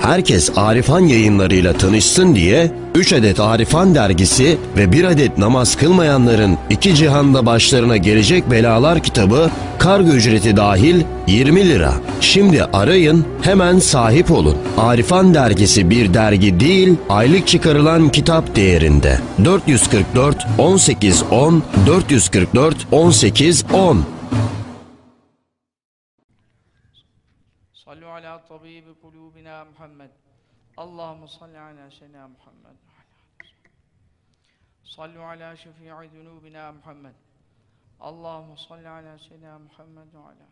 herkes Arifan yayınlarıyla tanışsın diye 3 adet Arifan dergisi ve 1 adet namaz kılmayanların iki cihanda başlarına gelecek belalar kitabı kargo ücreti dahil 20 lira. Şimdi arayın hemen sahip olun. Arifan dergisi bir dergi değil aylık çıkarılan kitap değerinde. 444 18 10 444 18 10 محمد اللهم صل على سيدنا محمد. صلوا على شفيع ذنوبنا محمد اللهم صل على سيدنا محمد وعلى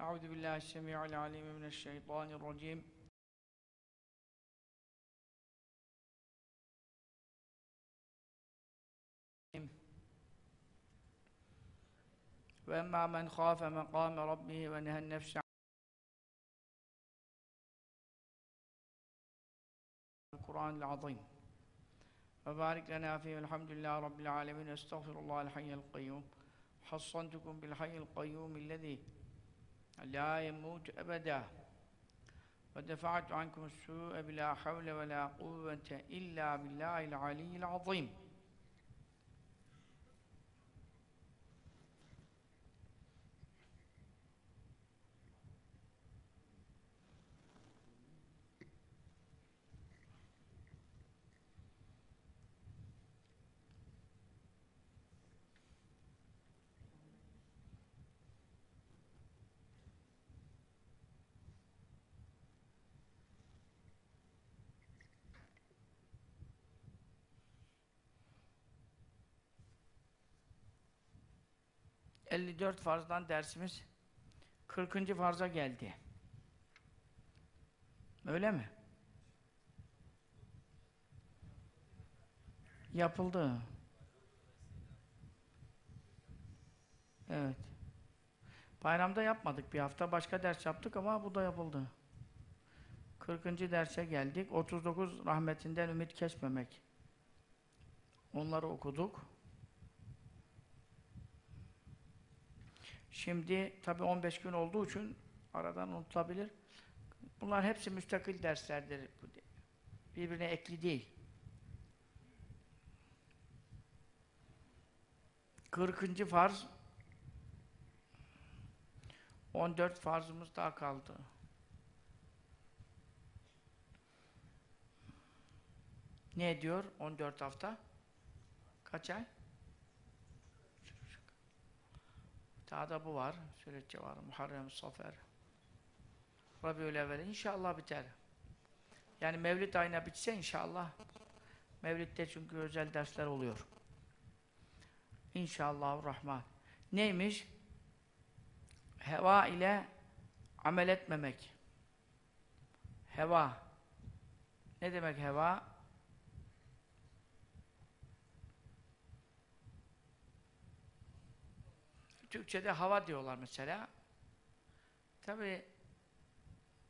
أعوذ بالله السميع العليم من الشيطان الرجيم. وأما من خاف مقام ربه ونهى النفس عن القرآن العظيم. وبارك لنا فيه الحمد لله رب العالمين. أستغفر الله الحي القيوم. حصنتكم بالحي القيوم الذي لا يموت أبدا. ودفعت عنكم السوء بلا حول ولا قوة إلا بالله العلي العظيم. ...54 farzdan dersimiz... ...40. farza geldi. Öyle mi? Yapıldı. Evet. Bayramda yapmadık bir hafta. Başka ders yaptık ama bu da yapıldı. 40. derse geldik. 39 rahmetinden ümit kesmemek. Onları okuduk. Şimdi tabi 15 gün olduğu için aradan unutulabilir. Bunlar hepsi müstakil derslerdir. Birbirine ekli değil. 40. farz 14 farzımız daha kaldı. Ne ediyor 14 hafta? Kaç ay? Daha da bu var. Süreççe var. Muharrem, Safer. Rabiül evvel. İnşallah biter. Yani Mevlid ayına bitse inşallah. Mevlid'de çünkü özel dersler oluyor. İnşallah Rahman. Neymiş? Heva ile amel etmemek. Heva. Ne demek heva? Türkçe'de hava diyorlar mesela. Tabi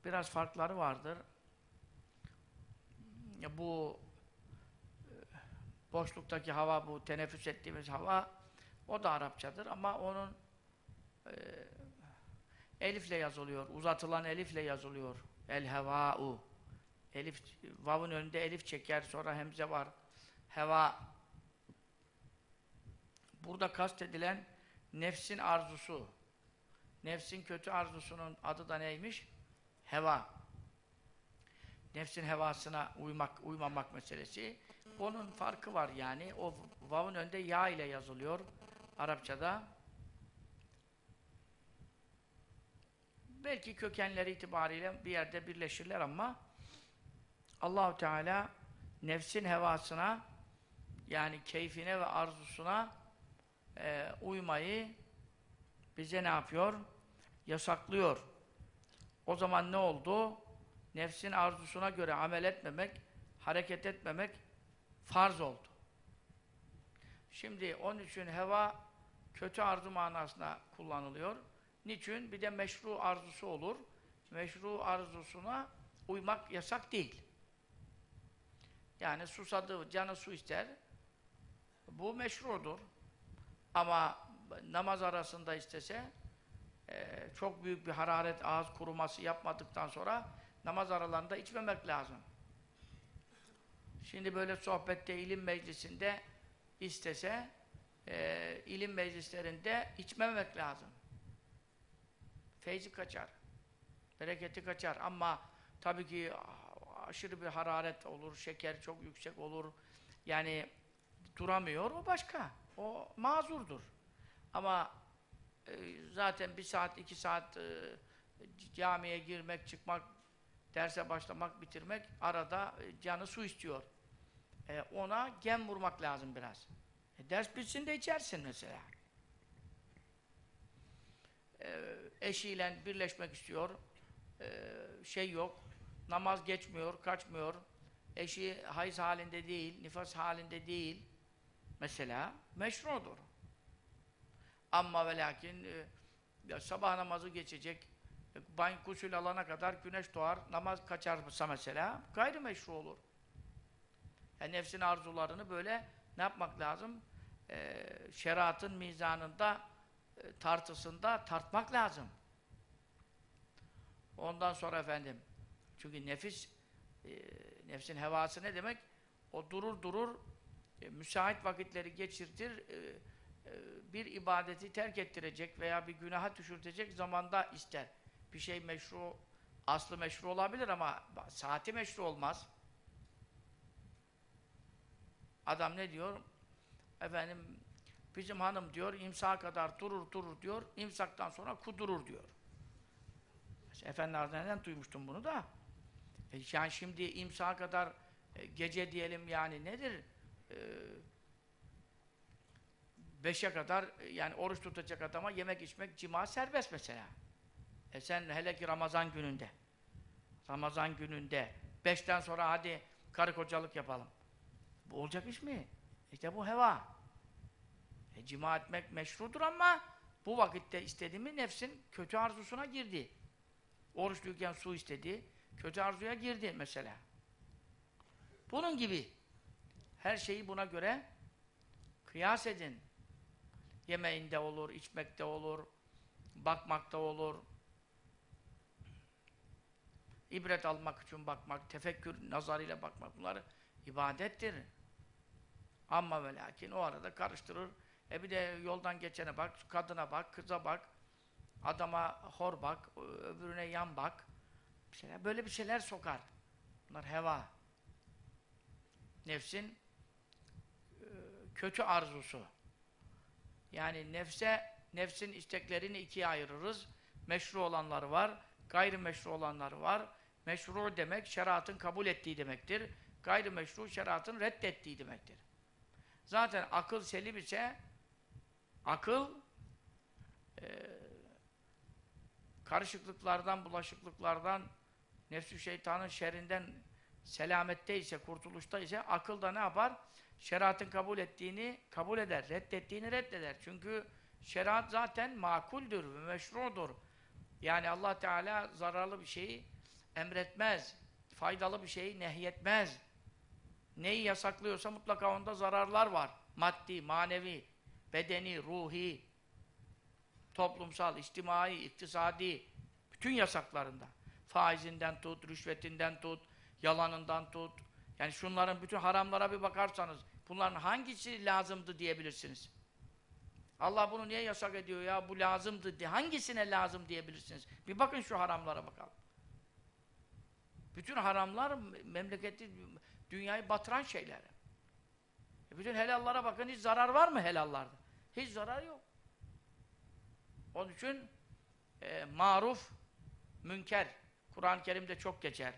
biraz farkları vardır. Bu e, boşluktaki hava, bu teneffüs ettiğimiz hava o da Arapçadır ama onun e, elifle yazılıyor. Uzatılan elifle yazılıyor. El hevâ'u. Elif, vav'ın önünde elif çeker, sonra hemze var. Heva. Burada kastedilen nefsin arzusu. Nefsin kötü arzusunun adı da neymiş? Heva. Nefsin hevasına uymak, uymamak meselesi. Onun farkı var yani. O vav'ın önünde ya ile yazılıyor Arapçada. Belki kökenleri itibariyle bir yerde birleşirler ama Allahu Teala nefsin hevasına yani keyfine ve arzusuna e, uymayı bize ne yapıyor? Yasaklıyor. O zaman ne oldu? Nefsin arzusuna göre amel etmemek, hareket etmemek farz oldu. Şimdi onun için heva kötü arzu manasına kullanılıyor. Niçin? Bir de meşru arzusu olur. Meşru arzusuna uymak yasak değil. Yani susadığı, canı su ister. Bu meşrudur. Ama namaz arasında istese e, çok büyük bir hararet, ağız kuruması yapmadıktan sonra namaz aralarında içmemek lazım. Şimdi böyle sohbette, ilim meclisinde istese e, ilim meclislerinde içmemek lazım. Feyzi kaçar. Bereketi kaçar. Ama tabii ki aşırı bir hararet olur, şeker çok yüksek olur. Yani duramıyor, o başka. O mazurdur. Ama e, zaten bir saat, iki saat e, camiye girmek, çıkmak, derse başlamak, bitirmek arada e, canı su istiyor. E, ona gem vurmak lazım biraz. E, ders bitsin de içersin mesela. E, eşiyle birleşmek istiyor. E, şey yok. Namaz geçmiyor, kaçmıyor. Eşi hayız halinde değil, nifas halinde değil. Mesela meşrudur. Ama ve lakin e, sabah namazı geçecek, e, banyo gusül alana kadar güneş doğar, namaz kaçarsa mesela gayrimeşru olur. Yani nefsin arzularını böyle ne yapmak lazım? Ee, şeriatın mizanında, e, tartısında tartmak lazım. Ondan sonra efendim, çünkü nefis, e, nefsin hevası ne demek? O durur durur, e, müsait vakitleri geçirtir, e, e, bir ibadeti terk ettirecek veya bir günaha düşürtecek zamanda ister. Bir şey meşru, aslı meşru olabilir ama saati meşru olmaz. Adam ne diyor? Efendim, bizim hanım diyor, imsağa kadar durur durur diyor, imsaktan sonra kudurur diyor. Efendi Hazretleri'nden duymuştum bunu da. E yani şimdi imsağa kadar gece diyelim yani nedir? E, beşe kadar yani oruç tutacak adama yemek içmek, cima serbest mesela. E sen hele ki Ramazan gününde Ramazan gününde beşten sonra hadi karı kocalık yapalım. Bu olacak iş mi? İşte bu heva. E, cima etmek meşrudur ama bu vakitte istediğimi nefsin kötü arzusuna girdi. Oruçluyken su istedi, kötü arzuya girdi mesela. Bunun gibi her şeyi buna göre kıyas edin. Yemeğinde olur, içmekte olur, bakmakta olur. İbret almak için bakmak, tefekkür nazarıyla bakmak bunları ibadettir. Ama ve lakin o arada karıştırır. E bir de yoldan geçene bak, kadına bak, kıza bak, adama hor bak, öbürüne yan bak. Bir şeyler, böyle bir şeyler sokar. Bunlar heva. Nefsin kötü arzusu. Yani nefse, nefsin isteklerini ikiye ayırırız. Meşru olanları var, gayrimeşru olanları var. Meşru demek, şeriatın kabul ettiği demektir. Gayrimeşru, şeriatın reddettiği demektir. Zaten akıl selim ise akıl e, karışıklıklardan, bulaşıklıklardan nefsü şeytanın şerrinden selamette ise, kurtuluşta ise akıl da ne yapar? Şeriatın kabul ettiğini kabul eder, reddettiğini reddeder. Çünkü şeriat zaten makuldür ve meşrudur. Yani Allah Teala zararlı bir şeyi emretmez. Faydalı bir şeyi nehyetmez. Neyi yasaklıyorsa mutlaka onda zararlar var. Maddi, manevi, bedeni, ruhi, toplumsal, içtimai, iktisadi, bütün yasaklarında. Faizinden tut, rüşvetinden tut, yalanından tut. Yani şunların bütün haramlara bir bakarsanız, bunların hangisi lazımdı diyebilirsiniz. Allah bunu niye yasak ediyor ya, bu lazımdı diye, hangisine lazım diyebilirsiniz. Bir bakın şu haramlara bakalım. Bütün haramlar memleketi, dünyayı batıran şeyler. E bütün helallara bakın, hiç zarar var mı helallarda? Hiç zarar yok. Onun için e, maruf, münker. Kur'an-ı Kerim'de çok geçer.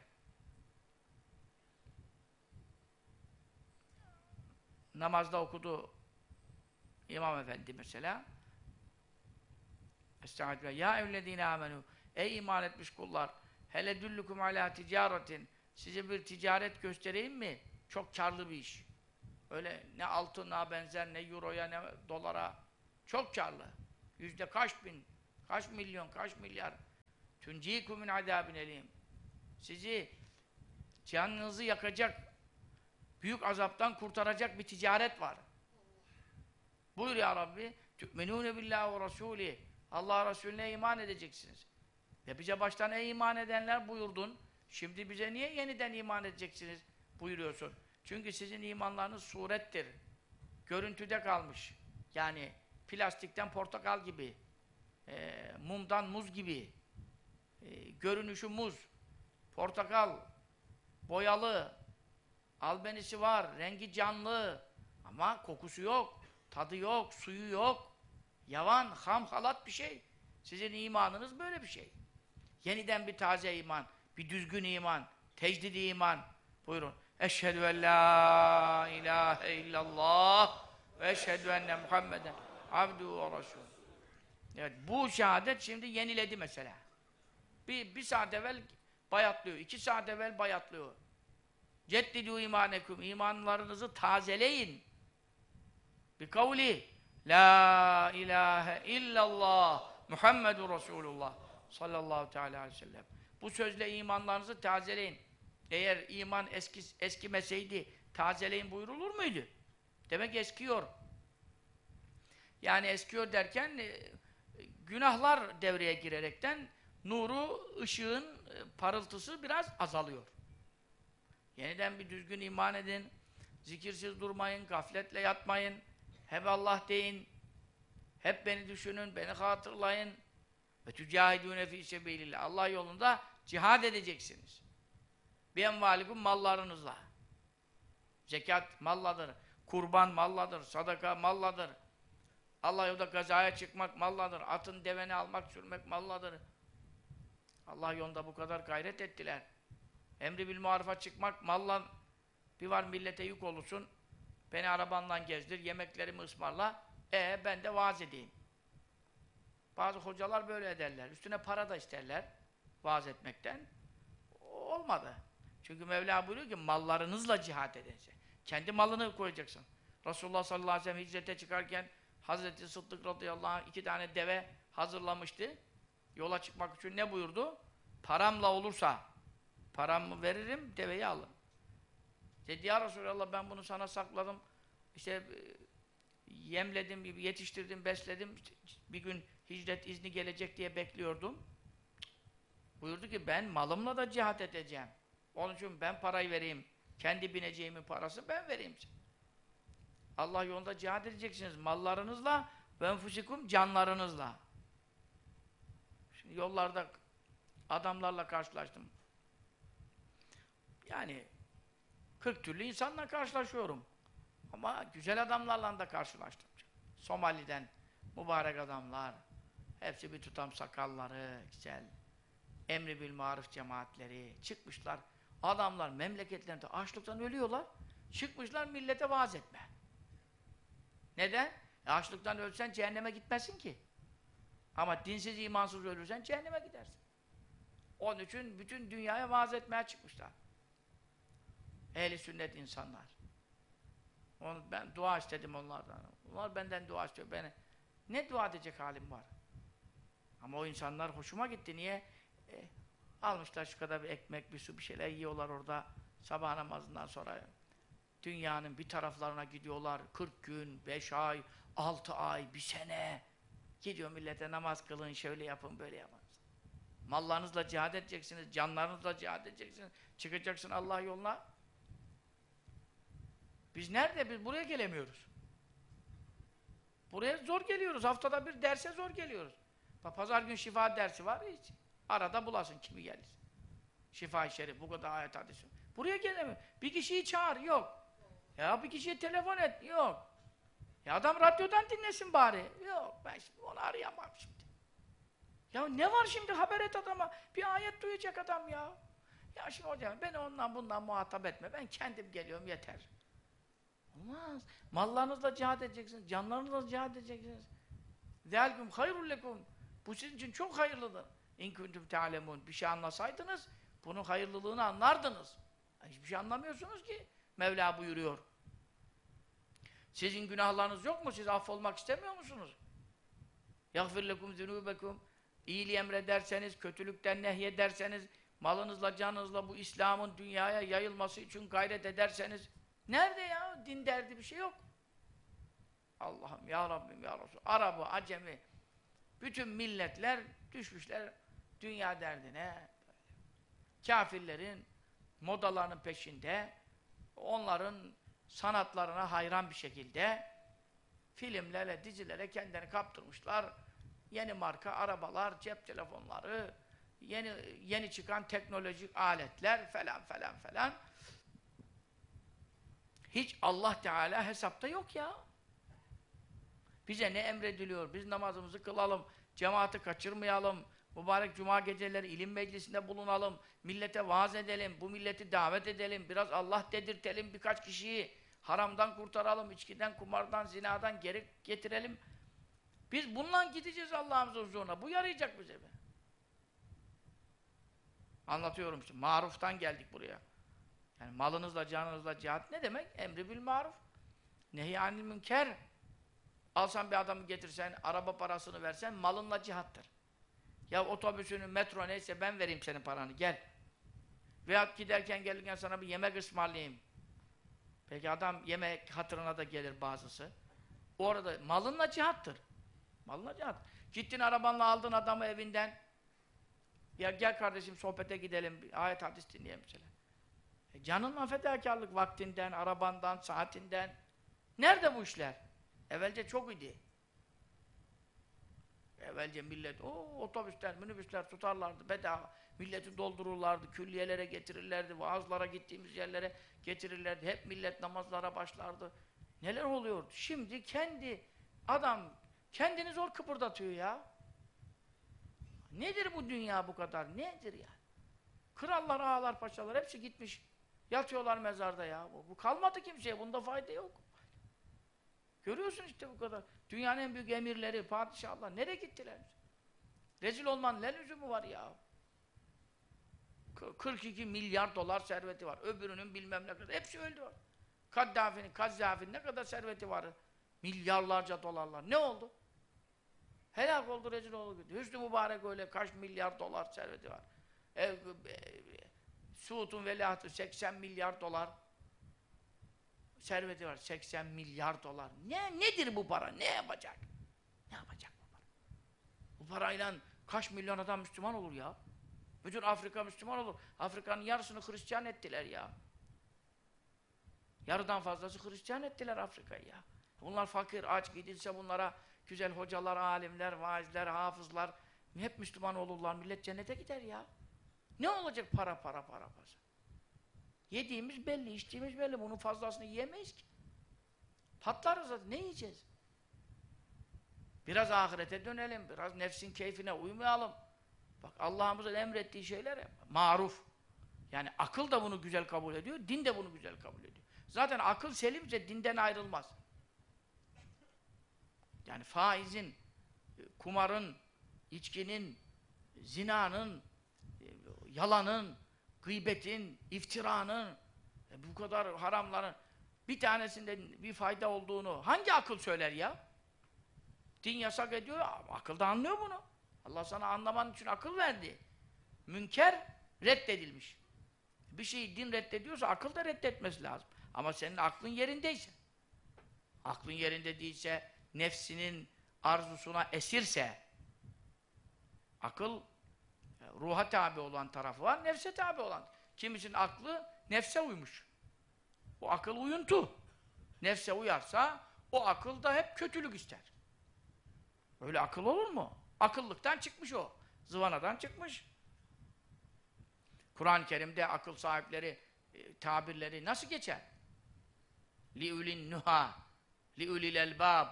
Namazda okudu İmam Efendi mesela. Estağfirullah. Ya evlediğine amenu. Ey iman etmiş kullar. Hele düllükum ala ticaretin. Size bir ticaret göstereyim mi? Çok karlı bir iş. Öyle ne altına benzer, ne euroya, ne dolara. Çok karlı. Yüzde kaç bin, kaç milyon, kaç milyar. Tüncikum min azabin elim. Sizi canınızı yakacak, büyük azaptan kurtaracak bir ticaret var. Buyur ya Rabbi. Tü'menûne billahi ve rasûlih. Allah Resulüne iman edeceksiniz. Ve bize baştan ey iman edenler buyurdun. Şimdi bize niye yeniden iman edeceksiniz buyuruyorsun. Çünkü sizin imanlarınız surettir. Görüntüde kalmış. Yani plastikten portakal gibi. e, mumdan muz gibi. E, görünüşü muz. Portakal. Boyalı. Albenisi var. Rengi canlı. Ama kokusu yok. Tadı yok. Suyu yok. Yavan, ham halat bir şey. Sizin imanınız böyle bir şey. Yeniden bir taze iman, bir düzgün iman, tecdidi iman. Buyurun. Eşhedü en la ilahe illallah ve eşhedü enne Muhammeden abduhu ve resul. Evet, bu şehadet şimdi yeniledi mesela. Bir, bir saat evvel bayatlıyor, iki saat evvel bayatlıyor. Ceddidû imanekum, imanlarınızı tazeleyin. Bir kavli, La ilahe illallah Muhammedur Resulullah sallallahu teala aleyhi ve sellem. Bu sözle imanlarınızı tazeleyin. Eğer iman eski, eskimeseydi tazeleyin buyurulur muydu? Demek eskiyor. Yani eskiyor derken e, günahlar devreye girerekten nuru, ışığın e, parıltısı biraz azalıyor. Yeniden bir düzgün iman edin. Zikirsiz durmayın, gafletle yatmayın. Hep Allah deyin. Hep beni düşünün, beni hatırlayın. Ve tücahidûne fî sebilillah. Allah yolunda cihad edeceksiniz. Bir envalikum mallarınızla. Zekat malladır. Kurban malladır. Sadaka malladır. Allah yolunda gazaya çıkmak malladır. Atın deveni almak, sürmek malladır. Allah yolunda bu kadar gayret ettiler. Emri bil muarifa çıkmak malla bir var millete yük olursun. Beni arabanla gezdir, yemeklerimi ısmarla. E ben de vaaz edeyim. Bazı hocalar böyle ederler. Üstüne para da isterler vaaz etmekten. Olmadı. Çünkü Mevla buyuruyor ki mallarınızla cihat edeceksin. Kendi malını koyacaksın. Resulullah sallallahu aleyhi ve sellem hicrete çıkarken Hazreti Sıddık radıyallahu anh iki tane deve hazırlamıştı. Yola çıkmak için ne buyurdu? Paramla olursa paramı veririm, deveyi alın. Dedi ya Resulallah ben bunu sana sakladım. İşte yemledim, yetiştirdim, besledim. Bir gün hicret izni gelecek diye bekliyordum. Buyurdu ki ben malımla da cihat edeceğim. Onun için ben parayı vereyim. Kendi bineceğimin parası ben vereyim. Allah yolunda cihat edeceksiniz. Mallarınızla ve enfusikum canlarınızla. Şimdi yollarda adamlarla karşılaştım. Yani 40 türlü insanla karşılaşıyorum. Ama güzel adamlarla da karşılaştım. Somali'den mübarek adamlar. Hepsi bir tutam sakalları, güzel. Emri bil marif cemaatleri çıkmışlar. Adamlar memleketlerinde açlıktan ölüyorlar. Çıkmışlar millete vaaz etme. Neden? E açlıktan ölsen cehenneme gitmezsin ki. Ama dinsiz, imansız ölürsen cehenneme gidersin. Onun için bütün dünyaya vaaz etmeye çıkmışlar. Ehli sünnet insanlar. Onu ben dua istedim onlardan. Onlar benden dua istiyor. Beni ne dua edecek halim var? Ama o insanlar hoşuma gitti. Niye? E, almışlar şu kadar bir ekmek, bir su, bir şeyler yiyorlar orada sabah namazından sonra. Dünyanın bir taraflarına gidiyorlar. 40 gün, 5 ay, 6 ay, bir sene. Gidiyor millete namaz kılın, şöyle yapın, böyle yapın. Mallarınızla cihad edeceksiniz, canlarınızla cihad edeceksiniz. Çıkacaksın Allah yoluna. Biz nerede? Biz buraya gelemiyoruz. Buraya zor geliyoruz. Haftada bir derse zor geliyoruz. Pazar gün şifa dersi var hiç. Arada bulasın kimi gelir. Şifa-i Şerif, bu kadar ayet hadisi. Buraya gelemiyor. Bir kişiyi çağır, yok. Ya bir kişiye telefon et, yok. Ya adam radyodan dinlesin bari. Yok, ben şimdi onu arayamam şimdi. Ya ne var şimdi haber et adama? Bir ayet duyacak adam ya. Ya şimdi hocam ben ondan bundan muhatap etme. Ben kendim geliyorum yeter. Olmaz. Mallarınızla cihad edeceksiniz. Canlarınızla cihad edeceksiniz. ذَلْكُمْ خَيْرُ لَكُمْ Bu sizin için çok hayırlıdır. اِنْ كُنْتُمْ تَعْلَمُونَ Bir şey anlasaydınız, bunun hayırlılığını anlardınız. Hiçbir şey anlamıyorsunuz ki. Mevla buyuruyor. Sizin günahlarınız yok mu? Siz affolmak istemiyor musunuz? يَغْفِرْ لَكُمْ ذُنُوبَكُمْ İyiliği emrederseniz, kötülükten nehyederseniz, malınızla, canınızla bu İslam'ın dünyaya yayılması için gayret ederseniz nerede ya? Din derdi bir şey yok. Allah'ım ya Rabbim ya Resul. Arabı, Acemi bütün milletler düşmüşler dünya derdine. Kafirlerin modalarının peşinde onların sanatlarına hayran bir şekilde filmlerle, dizilere kendilerini kaptırmışlar. Yeni marka arabalar, cep telefonları, yeni yeni çıkan teknolojik aletler falan falan falan. Hiç Allah Teala hesapta yok ya. Bize ne emrediliyor? Biz namazımızı kılalım, cemaati kaçırmayalım, mübarek cuma geceleri ilim meclisinde bulunalım, millete vaaz edelim, bu milleti davet edelim, biraz Allah dedirtelim birkaç kişiyi, haramdan kurtaralım, içkiden, kumardan, zinadan geri getirelim. Biz bununla gideceğiz Allah'ımızın huzuruna. Bu yarayacak bize be. Anlatıyorum işte. Maruftan geldik buraya. Yani malınızla, canınızla cihat ne demek? Emri bil maruf. Nehi anil münker. Alsan bir adamı getirsen, araba parasını versen malınla cihattır. Ya otobüsünü, metro neyse ben vereyim senin paranı gel. Veyahut giderken gelirken sana bir yemek ısmarlayayım. Peki adam yemek hatırına da gelir bazısı. Orada malınla cihattır. Malınla cihat. Gittin arabanla aldın adamı evinden. Ya gel kardeşim sohbete gidelim, ayet hadis dinleyelim mesela. E canınla fedakarlık vaktinden, arabandan, saatinden. Nerede bu işler? Evvelce çok idi. Evvelce millet, o otobüsler, minibüsler tutarlardı bedava. Milleti doldururlardı, külliyelere getirirlerdi, vaazlara gittiğimiz yerlere getirirlerdi. Hep millet namazlara başlardı. Neler oluyordu? Şimdi kendi adam kendini zor kıpırdatıyor ya. Nedir bu dünya bu kadar? Nedir ya? Krallar, ağalar, paşalar hepsi gitmiş. Yatıyorlar mezarda ya. Bu, bu kalmadı kimseye. Bunda fayda yok. Görüyorsun işte bu kadar. Dünyanın en büyük emirleri, padişahlar nereye gittiler? Rezil olmanın ne lüzumu var ya? K 42 milyar dolar serveti var. Öbürünün bilmem ne kadar. Hepsi öldü. Kaddafi'nin, Kazzafi'nin ne kadar serveti var? Milyarlarca dolarlar. Ne oldu? Helak oldu, rezil oldu. Hüsnü Mübarek öyle kaç milyar dolar serveti var. E, e, Suud'un veliahtı 80 milyar dolar serveti var. 80 milyar dolar. Ne nedir bu para? Ne yapacak? Ne yapacak bu para? Bu parayla kaç milyon adam Müslüman olur ya? Bütün Afrika Müslüman olur. Afrika'nın yarısını Hristiyan ettiler ya. Yarıdan fazlası Hristiyan ettiler Afrika'yı ya. Bunlar fakir, aç gidilse bunlara güzel hocalar, alimler, vaizler, hafızlar hep Müslüman olurlar. Millet cennete gider ya. Ne olacak para para para para? Yediğimiz belli, içtiğimiz belli. Bunun fazlasını yiyemeyiz ki. Patlarız zaten. Ne yiyeceğiz? Biraz ahirete dönelim. Biraz nefsin keyfine uymayalım. Bak Allah'ımızın emrettiği şeyler maruf. Yani akıl da bunu güzel kabul ediyor, din de bunu güzel kabul ediyor. Zaten akıl selimse dinden ayrılmaz. Yani faizin, kumarın, içkinin, zinanın, yalanın, gıybetin, iftiranın, e, bu kadar haramların bir tanesinde bir fayda olduğunu hangi akıl söyler ya? Din yasak ediyor, akıl da anlıyor bunu. Allah sana anlaman için akıl verdi. Münker reddedilmiş. Bir şeyi din reddediyorsa akıl da reddetmesi lazım. Ama senin aklın yerindeyse, aklın yerinde değilse, nefsinin arzusuna esirse, akıl ruha tabi olan tarafı var, nefse tabi olan. Kimisinin aklı nefse uymuş. O akıl uyuntu. Nefse uyarsa o akıl da hep kötülük ister. Öyle akıl olur mu? Akıllıktan çıkmış o. Zıvanadan çıkmış. Kur'an-ı Kerim'de akıl sahipleri e, tabirleri nasıl geçer? li'ulin nuha li'ulil elbab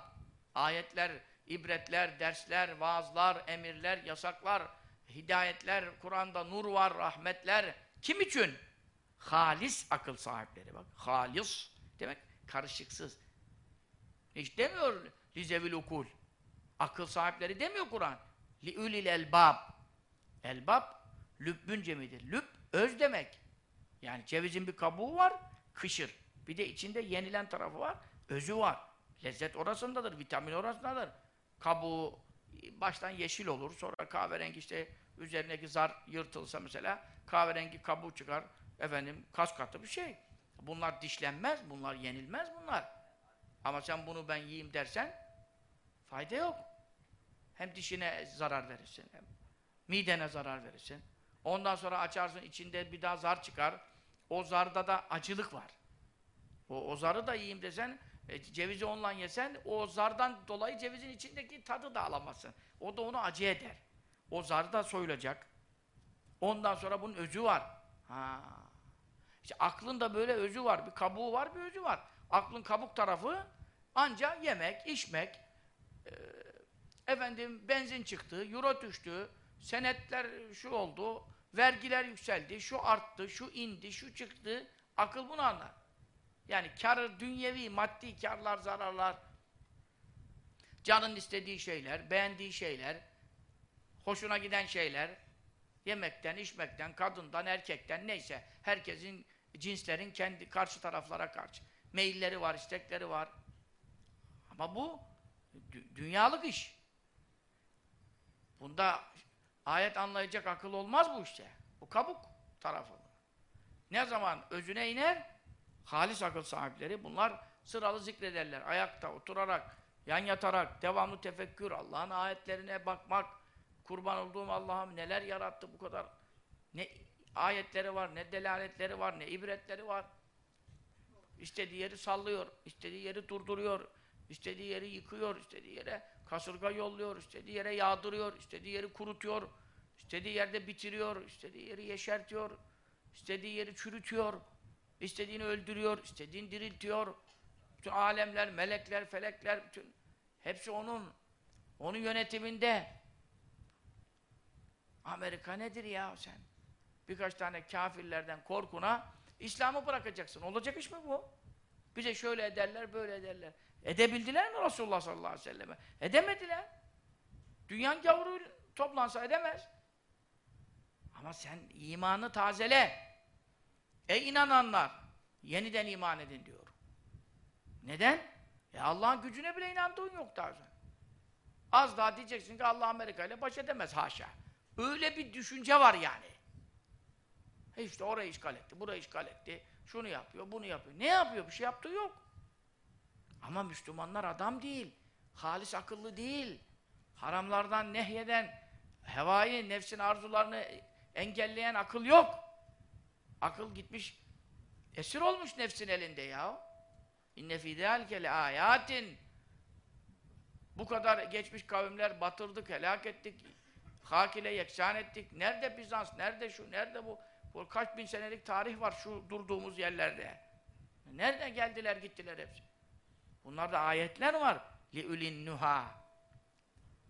ayetler, ibretler, dersler, vaazlar, emirler, yasaklar, hidayetler, Kur'an'da nur var, rahmetler. Kim için? Halis akıl sahipleri bak. Halis demek karışıksız. Hiç demiyor lizevil ukul. Akıl sahipleri demiyor Kur'an. Li'ulil elbab. Elbab lübbün cemidir. Lüb öz demek. Yani cevizin bir kabuğu var, kışır. Bir de içinde yenilen tarafı var, özü var. Lezzet orasındadır, vitamin orasındadır. Kabuğu baştan yeşil olur, sonra kahverengi işte üzerindeki zar yırtılsa mesela kahverengi kabuğu çıkar. Efendim kas katı bir şey. Bunlar dişlenmez, bunlar yenilmez bunlar. Ama sen bunu ben yiyeyim dersen fayda yok. Hem dişine zarar verirsin, hem midene zarar verirsin. Ondan sonra açarsın içinde bir daha zar çıkar. O zarda da acılık var. O, o zarı da yiyeyim desen, e, cevizi onunla yesen, o zardan dolayı cevizin içindeki tadı da alamazsın. O da onu acı eder. O zar da soyulacak. Ondan sonra bunun özü var. Ha. İşte aklın da böyle özü var. Bir kabuğu var, bir özü var. Aklın kabuk tarafı anca yemek, içmek, e, efendim benzin çıktı, euro düştü, senetler şu oldu, vergiler yükseldi, şu arttı, şu indi, şu çıktı. Akıl bunu anlar. Yani karı, dünyevi, maddi karlar, zararlar, canın istediği şeyler, beğendiği şeyler, hoşuna giden şeyler, yemekten, içmekten, kadından, erkekten neyse herkesin, cinslerin kendi karşı taraflara karşı meyilleri var, istekleri var. Ama bu dü- dünyalık iş. Bunda ayet anlayacak akıl olmaz bu işte. Bu kabuk tarafı. Ne zaman özüne iner? Halis akıl sahipleri bunlar sıralı zikrederler. Ayakta, oturarak, yan yatarak, devamlı tefekkür, Allah'ın ayetlerine bakmak, kurban olduğum Allah'ım neler yarattı bu kadar. Ne ayetleri var, ne delaletleri var, ne ibretleri var. İstediği yeri sallıyor, istediği yeri durduruyor, istediği yeri yıkıyor, istediği yere kasırga yolluyor, istediği yere yağdırıyor, istediği yeri kurutuyor, istediği yerde bitiriyor, istediği yeri yeşertiyor, istediği yeri çürütüyor, istediğini öldürüyor, istediğini diriltiyor. Bütün alemler, melekler, felekler, bütün hepsi onun, onun yönetiminde. Amerika nedir ya sen? Birkaç tane kafirlerden korkuna İslam'ı bırakacaksın. Olacak iş mi bu? Bize şöyle ederler, böyle ederler. Edebildiler mi Resulullah sallallahu aleyhi ve selleme? Edemediler. Dünyanın gavuru toplansa edemez. Ama sen imanı tazele. Ey inananlar! Yeniden iman edin diyor. Neden? E Allah'ın gücüne bile inandığın yok daha. Az daha diyeceksin ki Allah Amerika ile baş edemez haşa. Öyle bir düşünce var yani. E işte orayı işgal etti, burayı işgal etti. Şunu yapıyor, bunu yapıyor. Ne yapıyor? Bir şey yaptığı yok. Ama Müslümanlar adam değil. Halis akıllı değil. Haramlardan nehyeden, hevai, nefsin arzularını engelleyen akıl yok. Akıl gitmiş, esir olmuş nefsin elinde ya. İnne fî zâlike ayatin. Bu kadar geçmiş kavimler batırdık, helak ettik, hak ile yeksan ettik. Nerede Bizans, nerede şu, nerede bu? Bu kaç bin senelik tarih var şu durduğumuz yerlerde. Nereden geldiler gittiler hepsi? Bunlarda ayetler var. Li'ülin nuha.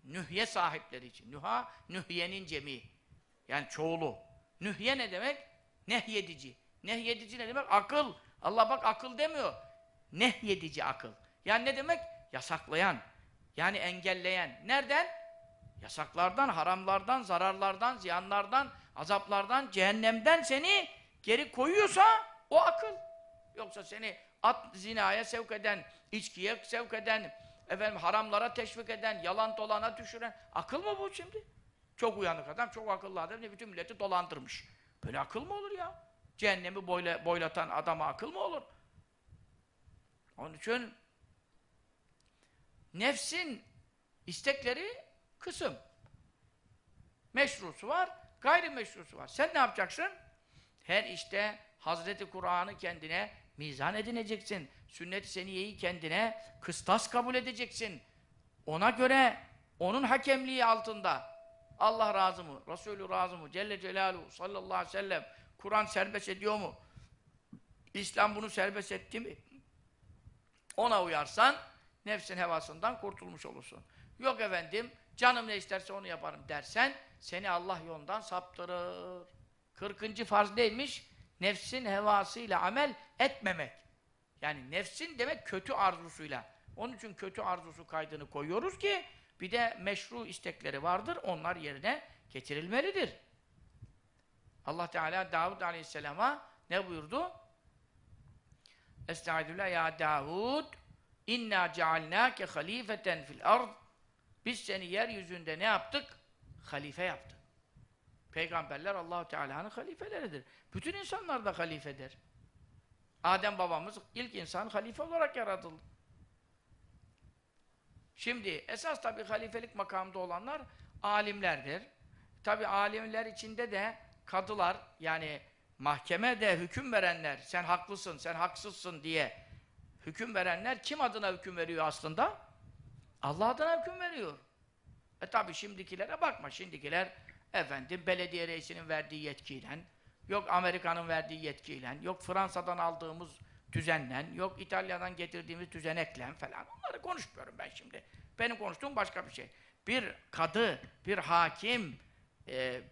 Nühye sahipleri için. Nuha, nühyenin cemi. Yani çoğulu. Nühye ne demek? Nehyedici. Nehyedici ne demek? Akıl. Allah bak akıl demiyor. Nehyedici akıl. Yani ne demek? Yasaklayan. Yani engelleyen. Nereden? Yasaklardan, haramlardan, zararlardan, ziyanlardan, azaplardan, cehennemden seni geri koyuyorsa o akıl. Yoksa seni at zinaya sevk eden, içkiye sevk eden, efendim haramlara teşvik eden, yalan dolana düşüren akıl mı bu şimdi? Çok uyanık adam, çok akıllı adam bütün milleti dolandırmış. Böyle akıl mı olur ya? Cehennemi boyla, boylatan adama akıl mı olur? Onun için nefsin istekleri kısım. Meşrusu var, gayrimeşrusu var. Sen ne yapacaksın? Her işte Hazreti Kur'an'ı kendine mizan edineceksin. Sünnet-i seniyeyi kendine kıstas kabul edeceksin. Ona göre onun hakemliği altında Allah razı mı? Resulü razı mı? Celle Celaluhu sallallahu aleyhi ve sellem Kur'an serbest ediyor mu? İslam bunu serbest etti mi? Ona uyarsan nefsin hevasından kurtulmuş olursun. Yok efendim canım ne isterse onu yaparım dersen seni Allah yolundan saptırır. 40. farz neymiş? Nefsin hevasıyla amel etmemek. Yani nefsin demek kötü arzusuyla. Onun için kötü arzusu kaydını koyuyoruz ki bir de meşru istekleri vardır. Onlar yerine getirilmelidir. Allah Teala Davud Aleyhisselam'a ne buyurdu? Estağfirullah ya Davud inna cealnâke halifeten fil ard biz seni yeryüzünde ne yaptık? Halife yaptık. Peygamberler Allahu Teala'nın halifeleridir. Bütün insanlar da halifedir. Adem babamız ilk insan halife olarak yaratıldı. Şimdi esas tabi halifelik makamında olanlar alimlerdir. Tabi alimler içinde de kadılar yani mahkemede hüküm verenler sen haklısın, sen haksızsın diye hüküm verenler kim adına hüküm veriyor aslında? Allah adına hüküm veriyor. E tabi şimdikilere bakma. Şimdikiler efendim belediye reisinin verdiği yetkiyle, yok Amerika'nın verdiği yetkiyle, yok Fransa'dan aldığımız düzenle, yok İtalya'dan getirdiğimiz düzenekle falan. Onları konuşmuyorum ben şimdi. Benim konuştuğum başka bir şey. Bir kadı, bir hakim, e,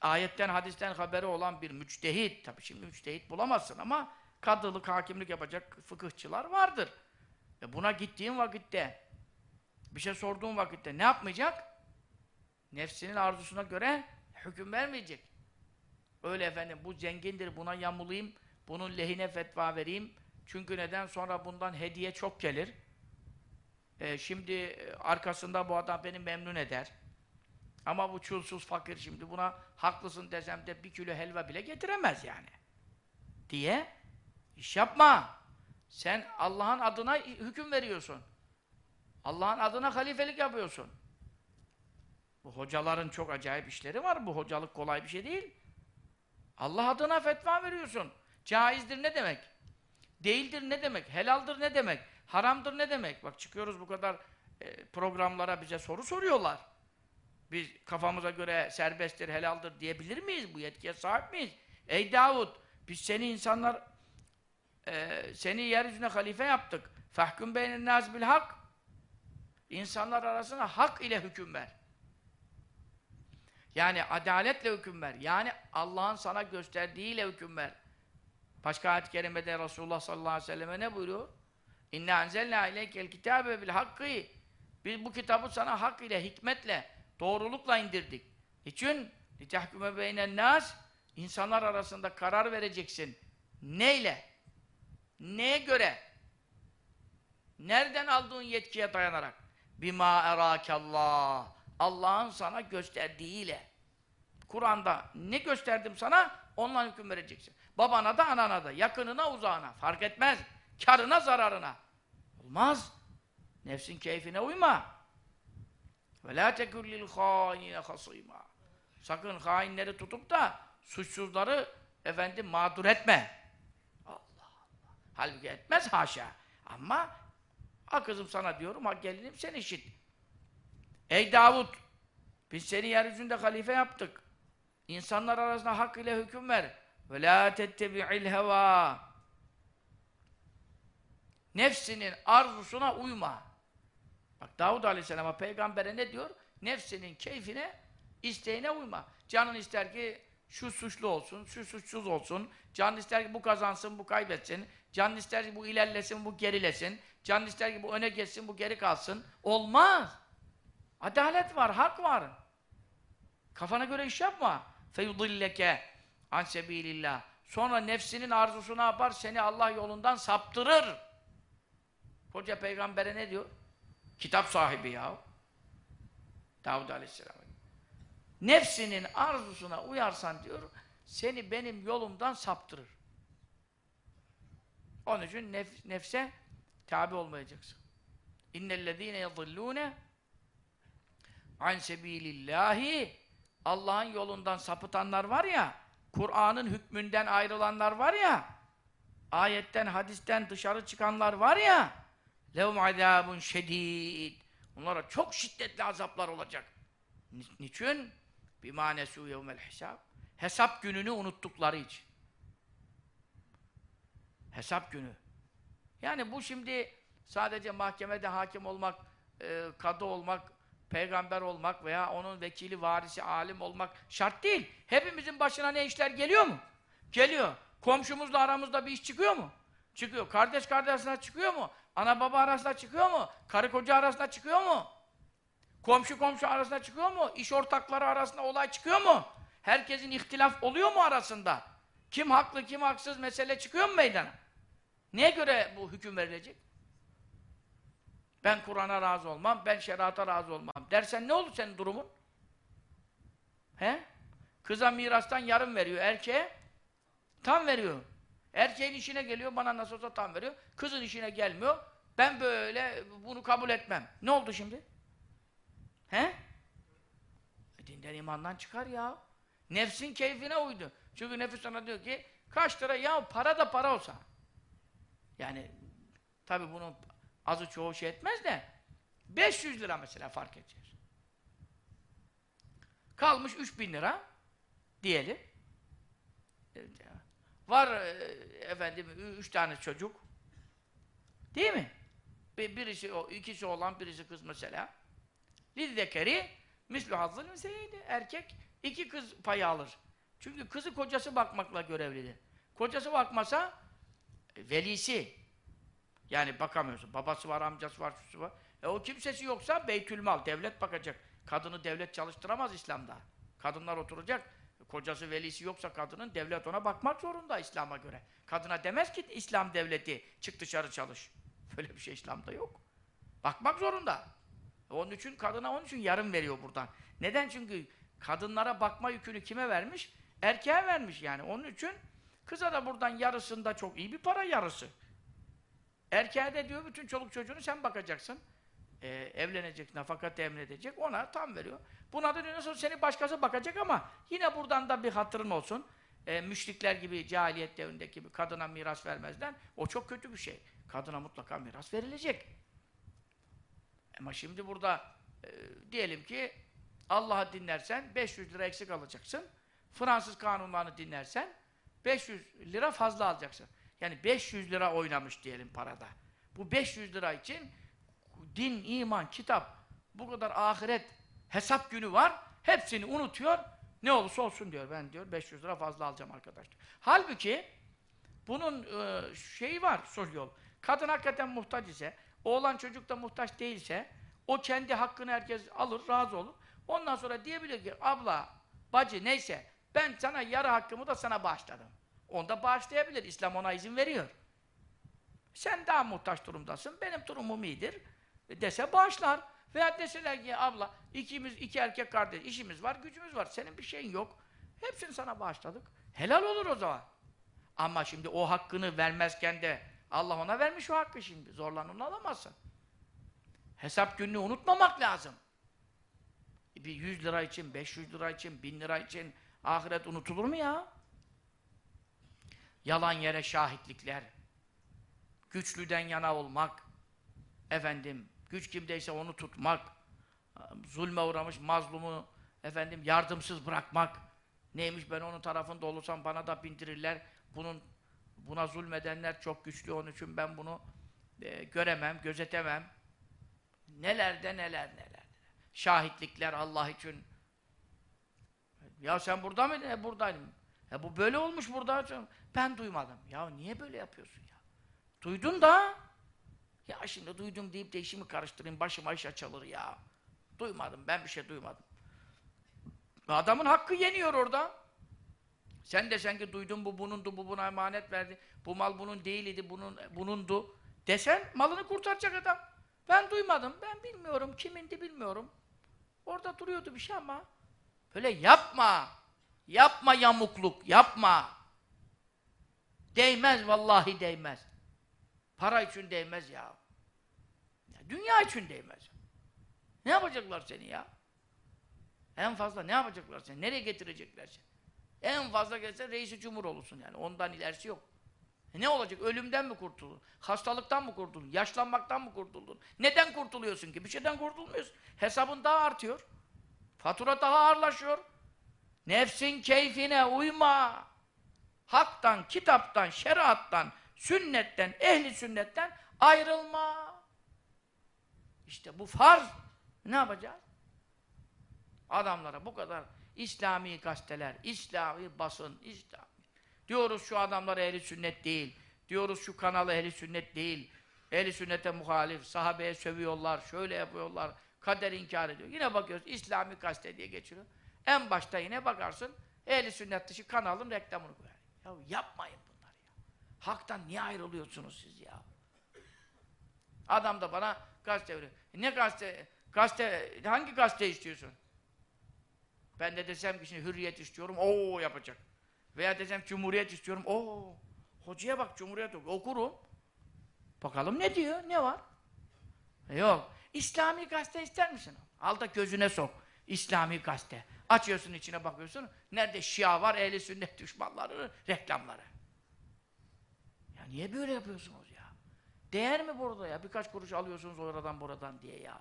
ayetten, hadisten haberi olan bir müçtehit, tabi şimdi müçtehit bulamazsın ama kadılık, hakimlik yapacak fıkıhçılar vardır. E buna gittiğin vakitte, bir şey sorduğun vakitte ne yapmayacak? Nefsinin arzusuna göre hüküm vermeyecek. Öyle efendim, bu zengindir, buna yamulayım, bunun lehine fetva vereyim. Çünkü neden? Sonra bundan hediye çok gelir. E, şimdi arkasında bu adam beni memnun eder. Ama bu çulsuz fakir şimdi buna haklısın desem de bir kilo helva bile getiremez yani. Diye iş yapma. Sen Allah'ın adına hüküm veriyorsun. Allah'ın adına halifelik yapıyorsun. Bu hocaların çok acayip işleri var. Bu hocalık kolay bir şey değil. Allah adına fetva veriyorsun. Caizdir ne demek? Değildir ne demek? Helaldir ne demek? Haramdır ne demek? Bak çıkıyoruz bu kadar e, programlara bize soru soruyorlar. Biz kafamıza göre serbesttir, helaldir diyebilir miyiz? Bu yetkiye sahip miyiz? Ey Davud, biz seni insanlar e, seni yeryüzüne halife yaptık. Fahkum beynen naz bil hak. İnsanlar arasında hak ile hüküm ver. Yani adaletle hüküm ver. Yani Allah'ın sana gösterdiğiyle hüküm ver. Başka ayet-i kerimede Resulullah sallallahu aleyhi ve selleme ne buyuruyor? İnne enzelna ileykel kitabe bil hakkı. Biz bu kitabı sana hak ile, hikmetle, doğrulukla indirdik. Niçin? Litahkume beynen nas. İnsanlar arasında karar vereceksin. Neyle? Neye göre? Nereden aldığın yetkiye dayanarak? Bima erakallah. Allah'ın sana gösterdiğiyle. Kur'an'da ne gösterdim sana? Onunla hüküm vereceksin. Babana da anana da, yakınına uzağına. Fark etmez. Karına zararına. Olmaz. Nefsin keyfine uyma. Ve la tekun lil hasîmâ. Sakın hainleri tutup da suçsuzları efendim mağdur etme. Allah Allah. Halbuki etmez haşa. Ama ha kızım sana diyorum, ha gelinim sen işit. Ey Davud! Biz seni yeryüzünde halife yaptık. İnsanlar arasında hak ile hüküm ver. Ve la tettebi'il heva. Nefsinin arzusuna uyma. Bak Davud Aleyhisselam'a peygambere ne diyor? Nefsinin keyfine, isteğine uyma. Canın ister ki şu suçlu olsun, şu suçsuz olsun. Canın ister ki bu kazansın, bu kaybetsin. Canın ister ki bu ilerlesin, bu gerilesin. Canın ister ki bu öne geçsin, bu geri kalsın. Olmaz. Adalet var, hak var. Kafana göre iş yapma. Feyudilleke an sebilillah. Sonra nefsinin arzusu ne yapar? Seni Allah yolundan saptırır. Koca peygambere ne diyor? Kitap sahibi ya. Davud Aleyhisselam. Nefsinin arzusuna uyarsan diyor, seni benim yolumdan saptırır. Onun için nef nefse tabi olmayacaksın. İnnellezîne yadillûne an sebilillahi Allah'ın yolundan sapıtanlar var ya, Kur'an'ın hükmünden ayrılanlar var ya, ayetten, hadisten dışarı çıkanlar var ya, lehum azabun şedid. Onlara çok şiddetli azaplar olacak. Ni niçin? Bima nesu yevmel hesab. Hesap gününü unuttukları için. Hesap günü. Yani bu şimdi sadece mahkemede hakim olmak, e, kadı olmak, peygamber olmak veya onun vekili, varisi, alim olmak şart değil. Hepimizin başına ne işler geliyor mu? Geliyor. Komşumuzla aramızda bir iş çıkıyor mu? Çıkıyor. Kardeş kardeşine çıkıyor mu? Ana baba arasında çıkıyor mu? Karı koca arasında çıkıyor mu? Komşu komşu arasında çıkıyor mu? İş ortakları arasında olay çıkıyor mu? Herkesin ihtilaf oluyor mu arasında? Kim haklı, kim haksız mesele çıkıyor mu meydana? Neye göre bu hüküm verilecek? Ben Kur'an'a razı olmam, ben şerata razı olmam dersen ne olur senin durumun? He? Kıza mirastan yarım veriyor. Erkeğe tam veriyor. Erkeğin işine geliyor, bana nasıl olsa tam veriyor. Kızın işine gelmiyor. Ben böyle bunu kabul etmem. Ne oldu şimdi? He? E, Dinden imandan çıkar ya. Nefsin keyfine uydu. Çünkü nefis sana diyor ki kaç lira ya para da para olsa. Yani tabi bunun azı çoğu şey etmez de 500 lira mesela fark edeceğiz. Kalmış 3000 lira diyelim. Var e, efendim üç tane çocuk. Değil mi? Bir, birisi ikisi olan birisi kız mesela. Lizzekeri mislu hazzıl müseyidi. Erkek iki kız payı alır. Çünkü kızı kocası bakmakla görevlidir. Kocası bakmasa velisi yani bakamıyorsun. Babası var, amcası var, şusu var. E o kimsesi yoksa beytülmal, devlet bakacak. Kadını devlet çalıştıramaz İslam'da. Kadınlar oturacak. Kocası, velisi yoksa kadının devlet ona bakmak zorunda İslam'a göre. Kadına demez ki İslam devleti çık dışarı çalış. Böyle bir şey İslam'da yok. Bakmak zorunda. Onun için kadına onun için yarım veriyor buradan. Neden? Çünkü kadınlara bakma yükünü kime vermiş? Erkeğe vermiş yani. Onun için kıza da buradan yarısında çok iyi bir para yarısı. Erkeğe de diyor bütün çoluk çocuğunu sen bakacaksın. Ee, evlenecek, nafakat temin edecek. Ona tam veriyor. Buna da diyor nasıl seni başkası bakacak ama yine buradan da bir hatırın olsun. Ee, müşrikler gibi cahiliyet devrindeki gibi kadına miras vermezden o çok kötü bir şey. Kadına mutlaka miras verilecek. Ama şimdi burada e, diyelim ki Allah'ı dinlersen 500 lira eksik alacaksın. Fransız kanunlarını dinlersen 500 lira fazla alacaksın. Yani 500 lira oynamış diyelim parada. Bu 500 lira için din, iman, kitap, bu kadar ahiret hesap günü var. Hepsini unutuyor. Ne olursa olsun diyor. Ben diyor 500 lira fazla alacağım arkadaş. Halbuki bunun e, şeyi var sol yol. Kadın hakikaten muhtaç ise, oğlan çocuk da muhtaç değilse, o kendi hakkını herkes alır, razı olur. Ondan sonra diyebilir ki abla, bacı neyse ben sana yarı hakkımı da sana bağışladım. Onda bağışlayabilir. İslam ona izin veriyor. Sen daha muhtaç durumdasın. Benim durumum iyidir. Dese bağışlar. Veya deseler ki abla ikimiz iki erkek kardeş işimiz var, gücümüz var. Senin bir şeyin yok. Hepsini sana bağışladık. Helal olur o zaman. Ama şimdi o hakkını vermezken de Allah ona vermiş o hakkı şimdi. Zorlan onu alamazsın. Hesap gününü unutmamak lazım. Bir 100 lira için, 500 lira için, 1000 lira için ahiret unutulur mu ya? Yalan yere şahitlikler, güçlüden yana olmak, efendim, güç kimdeyse onu tutmak, zulme uğramış mazlumu, efendim, yardımsız bırakmak, neymiş ben onun tarafında olursam bana da bindirirler, bunun buna zulmedenler çok güçlü, onun için ben bunu e, göremem, gözetemem. Neler de neler neler. Şahitlikler Allah için. Ya sen burada mıydın? E buradaydım. E bu böyle olmuş burada. Ben duymadım. Ya niye böyle yapıyorsun ya? Duydun da ya şimdi duydum deyip de işimi karıştırayım, başıma iş açılır ya. Duymadım, ben bir şey duymadım. Adamın hakkı yeniyor orada. Sen de sen ki duydun bu bunundu, bu buna emanet verdi. Bu mal bunun değildi, bunun bunundu. Desen malını kurtaracak adam. Ben duymadım, ben bilmiyorum, kimindi bilmiyorum. Orada duruyordu bir şey ama. Böyle yapma. Yapma yamukluk, yapma. Değmez vallahi değmez. Para için değmez ya. ya. Dünya için değmez. Ne yapacaklar seni ya? En fazla ne yapacaklar seni? Nereye getirecekler seni? En fazla gelse reisi cumhur olursun yani. Ondan ilerisi yok. E ne olacak? Ölümden mi kurtuldun? Hastalıktan mı kurtuldun? Yaşlanmaktan mı kurtuldun? Neden kurtuluyorsun ki? Bir şeyden kurtulmuyorsun. Hesabın daha artıyor. Fatura daha ağırlaşıyor. Nefsin keyfine uyma. Haktan, kitaptan, şeriattan, sünnetten, ehli sünnetten ayrılma. İşte bu farz. Ne yapacağız? Adamlara bu kadar İslami gazeteler, İslami basın, İslami. Diyoruz şu adamlar ehli sünnet değil. Diyoruz şu kanalı ehli sünnet değil. Ehli sünnete muhalif, sahabeye sövüyorlar, şöyle yapıyorlar, kader inkar ediyor. Yine bakıyoruz İslami gazete diye geçiyor. En başta yine bakarsın ehli sünnet dışı kanalın reklamını koyar. Ya yapmayın bunları ya. Haktan niye ayrılıyorsunuz siz ya? Adam da bana gazete veriyor. E ne gazete? Gazete, hangi gazete istiyorsun? Ben de desem ki şimdi hürriyet istiyorum, o yapacak. Veya desem cumhuriyet istiyorum, o hocaya bak cumhuriyet oku- okurum. Bakalım ne diyor, ne var? Yok. İslami gazete ister misin? Al da gözüne sok. İslami gazete. Açıyorsun içine bakıyorsun. Nerede Şia var, ehli sünnet düşmanları, reklamları. Ya niye böyle yapıyorsunuz ya? Değer mi burada ya? Birkaç kuruş alıyorsunuz oradan buradan diye ya.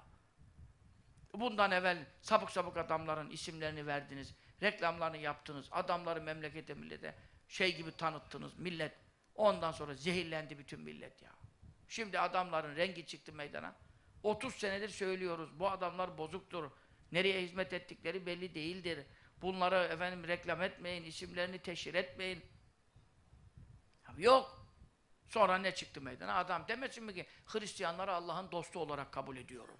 Bundan evvel sapık sapık adamların isimlerini verdiniz. Reklamlarını yaptınız. Adamları memlekete millete şey gibi tanıttınız. Millet ondan sonra zehirlendi bütün millet ya. Şimdi adamların rengi çıktı meydana. 30 senedir söylüyoruz. Bu adamlar bozuktur. Nereye hizmet ettikleri belli değildir. Bunları efendim reklam etmeyin, isimlerini teşhir etmeyin. Yok. Sonra ne çıktı meydana? Adam demesin mi ki Hristiyanları Allah'ın dostu olarak kabul ediyorum.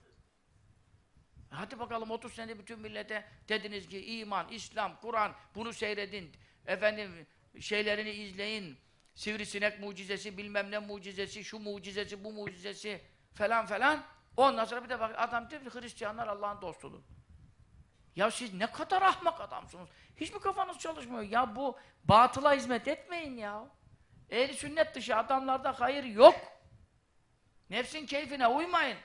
E Hadi bakalım 30 sene bütün millete dediniz ki iman, İslam, Kur'an bunu seyredin. Efendim şeylerini izleyin. Sivrisinek mucizesi, bilmem ne mucizesi, şu mucizesi, bu mucizesi falan falan. Ondan sonra bir de bak adam diyor ki Hristiyanlar Allah'ın dostudur. Ya siz ne kadar ahmak adamsınız. Hiç mi kafanız çalışmıyor? Ya bu batıla hizmet etmeyin ya. Ehli sünnet dışı adamlarda hayır yok. Nefsin keyfine uymayın.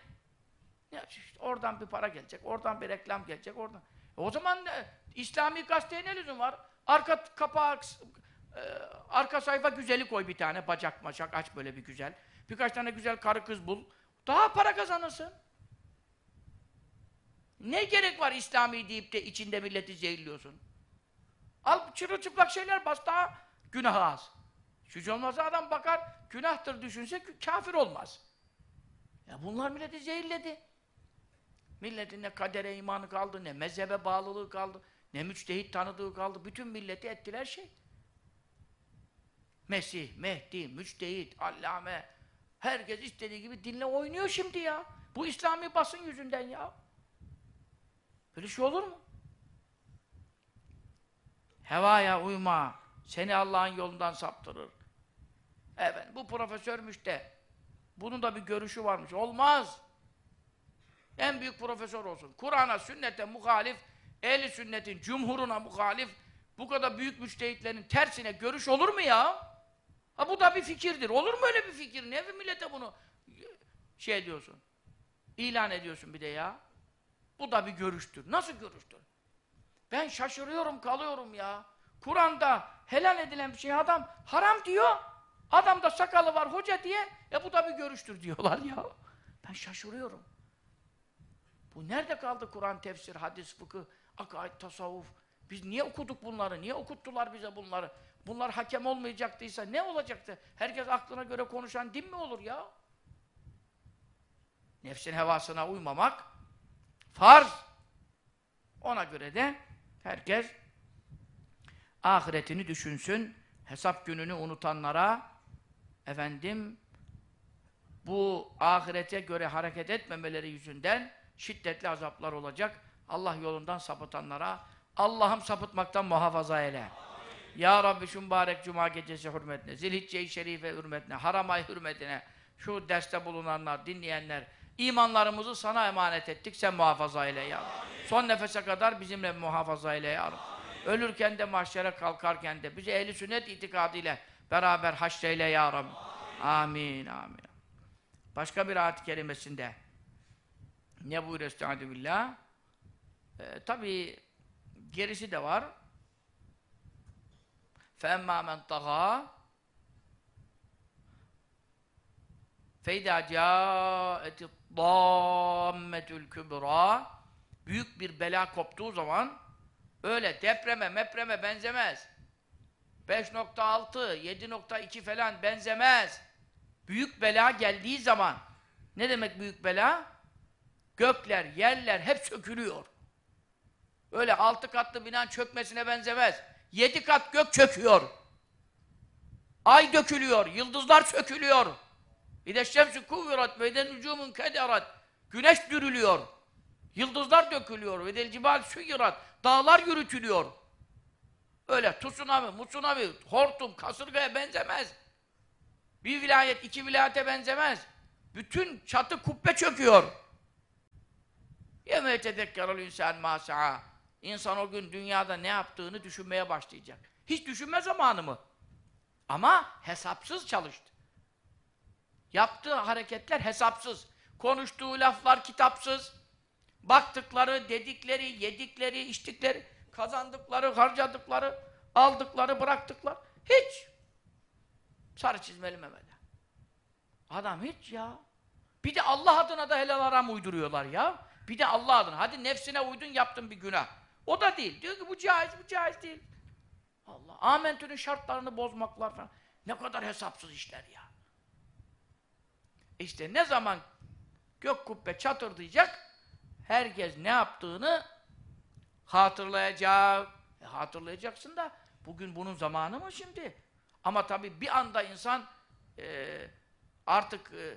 Ya işte oradan bir para gelecek, oradan bir reklam gelecek, oradan. E o zaman ne? İslami gazeteye ne lüzum var? Arka kapağı, e, arka sayfa güzeli koy bir tane, bacak maçak aç böyle bir güzel. Birkaç tane güzel karı kız bul. Daha para kazanırsın. Ne gerek var İslami deyip de içinde milleti zehirliyorsun? Al çırılçıplak şeyler bas daha günah az. Hiç olmazsa adam bakar, günahtır düşünse kafir olmaz. Ya bunlar milleti zehirledi. Milletin ne kadere imanı kaldı, ne mezhebe bağlılığı kaldı, ne müçtehit tanıdığı kaldı. Bütün milleti ettiler şey. Mesih, Mehdi, müçtehit, allame. Herkes istediği gibi dinle oynuyor şimdi ya. Bu İslami basın yüzünden ya. Böyle şey olur mu? Hevaya uyma. Seni Allah'ın yolundan saptırır. Evet, bu profesörmüş de. Bunun da bir görüşü varmış. Olmaz. En büyük profesör olsun. Kur'an'a, sünnete muhalif, ehli sünnetin cumhuruna muhalif, bu kadar büyük müçtehitlerin tersine görüş olur mu ya? Ha bu da bir fikirdir. Olur mu öyle bir fikir? Ne bir millete bunu şey ediyorsun? İlan ediyorsun bir de ya. Bu da bir görüştür. Nasıl görüştür? Ben şaşırıyorum, kalıyorum ya. Kur'an'da helal edilen bir şey adam haram diyor. Adamda sakalı var hoca diye, e bu da bir görüştür diyorlar ya. Ben şaşırıyorum. Bu nerede kaldı Kur'an, tefsir, hadis, fıkıh, akaid, tasavvuf? Biz niye okuduk bunları? Niye okuttular bize bunları? Bunlar hakem olmayacaktıysa ne olacaktı? Herkes aklına göre konuşan din mi olur ya? Nefsin hevasına uymamak farz. Ona göre de herkes ahiretini düşünsün. Hesap gününü unutanlara efendim bu ahirete göre hareket etmemeleri yüzünden şiddetli azaplar olacak. Allah yolundan sapıtanlara Allah'ım sapıtmaktan muhafaza eyle. Ya Rabbi şu mübarek cuma gecesi hürmetine, zilhicce-i şerife hürmetine, haram ay hürmetine, şu derste bulunanlar, dinleyenler, imanlarımızı sana emanet ettik, sen muhafaza eyle ya Rabbi. Son nefese kadar bizimle muhafaza eyle ya Rabbi. Ölürken de mahşere kalkarken de bizi ehli sünnet itikadıyla beraber haşreyle ya Rabbi. Amin, amin. Başka bir ayet-i kerimesinde ne buyuruyor Estaizu billah? Ee, tabii gerisi de var. فَاَمَّا مَنْ طَغَى فَاِذَا جَاءَتِ Dammetül kübra büyük bir bela koptuğu zaman öyle depreme mepreme benzemez. 5.6, 7.2 falan benzemez. Büyük bela geldiği zaman ne demek büyük bela? Gökler, yerler hep sökülüyor. Öyle altı katlı binanın çökmesine benzemez. Yedi kat gök çöküyor. Ay dökülüyor, yıldızlar sökülüyor. Bir de şemsü kuvvirat ve de nücumun kederat. Güneş dürülüyor. Yıldızlar dökülüyor. Ve del cibal suyirat. Dağlar yürütülüyor. Öyle tsunami, mutsunami, hortum, kasırgaya benzemez. Bir vilayet iki vilayete benzemez. Bütün çatı kubbe çöküyor. يَمَا يَتَذَكَّرُ الْاِنْسَانِ مَا سَعَى İnsan o gün dünyada ne yaptığını düşünmeye başlayacak. Hiç düşünme zamanı mı? Ama hesapsız çalıştı. Yaptığı hareketler hesapsız. Konuştuğu laflar kitapsız. Baktıkları, dedikleri, yedikleri, içtikleri, kazandıkları, harcadıkları, aldıkları, bıraktıkları. Hiç. Sarı çizmeli Mehmet'e. Adam hiç ya. Bir de Allah adına da helal haram uyduruyorlar ya. Bir de Allah adına. Hadi nefsine uydun yaptın bir günah. O da değil. Diyor ki bu caiz, bu caiz değil. Allah. Amentünün şartlarını bozmaklar falan. Ne kadar hesapsız işler ya. İşte ne zaman gök kubbe çatırdayacak herkes ne yaptığını hatırlayacak. E, hatırlayacaksın da bugün bunun zamanı mı şimdi? Ama tabii bir anda insan e, artık e,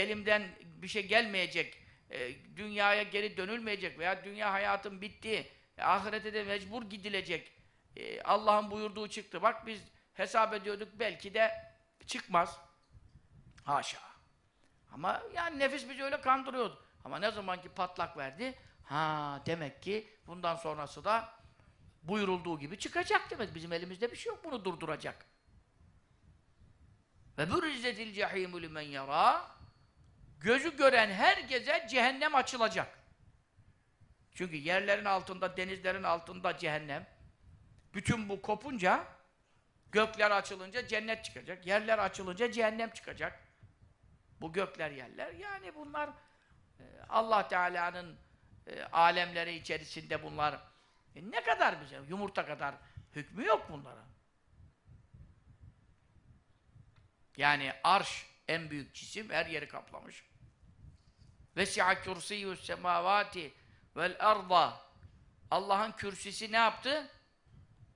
elimden bir şey gelmeyecek, e, dünyaya geri dönülmeyecek veya dünya hayatım bitti, e, ahirete de mecbur gidilecek. E, Allah'ın buyurduğu çıktı. Bak biz hesap ediyorduk belki de çıkmaz. Haşa. Ama yani nefis bizi öyle kandırıyordu. Ama ne zaman ki patlak verdi, ha demek ki bundan sonrası da buyurulduğu gibi çıkacak demek. Bizim elimizde bir şey yok bunu durduracak. Ve burizzetil cehimu limen yara gözü gören herkese cehennem açılacak. Çünkü yerlerin altında, denizlerin altında cehennem. Bütün bu kopunca gökler açılınca cennet çıkacak. Yerler açılınca cehennem çıkacak. Bu gökler yerler. Yani bunlar e, Allah Teala'nın e, alemleri içerisinde bunlar e, ne kadar bize yumurta kadar hükmü yok bunlara. Yani arş en büyük cisim her yeri kaplamış. Vesi'a kursiyyus semavati vel arda Allah'ın kürsüsü ne yaptı?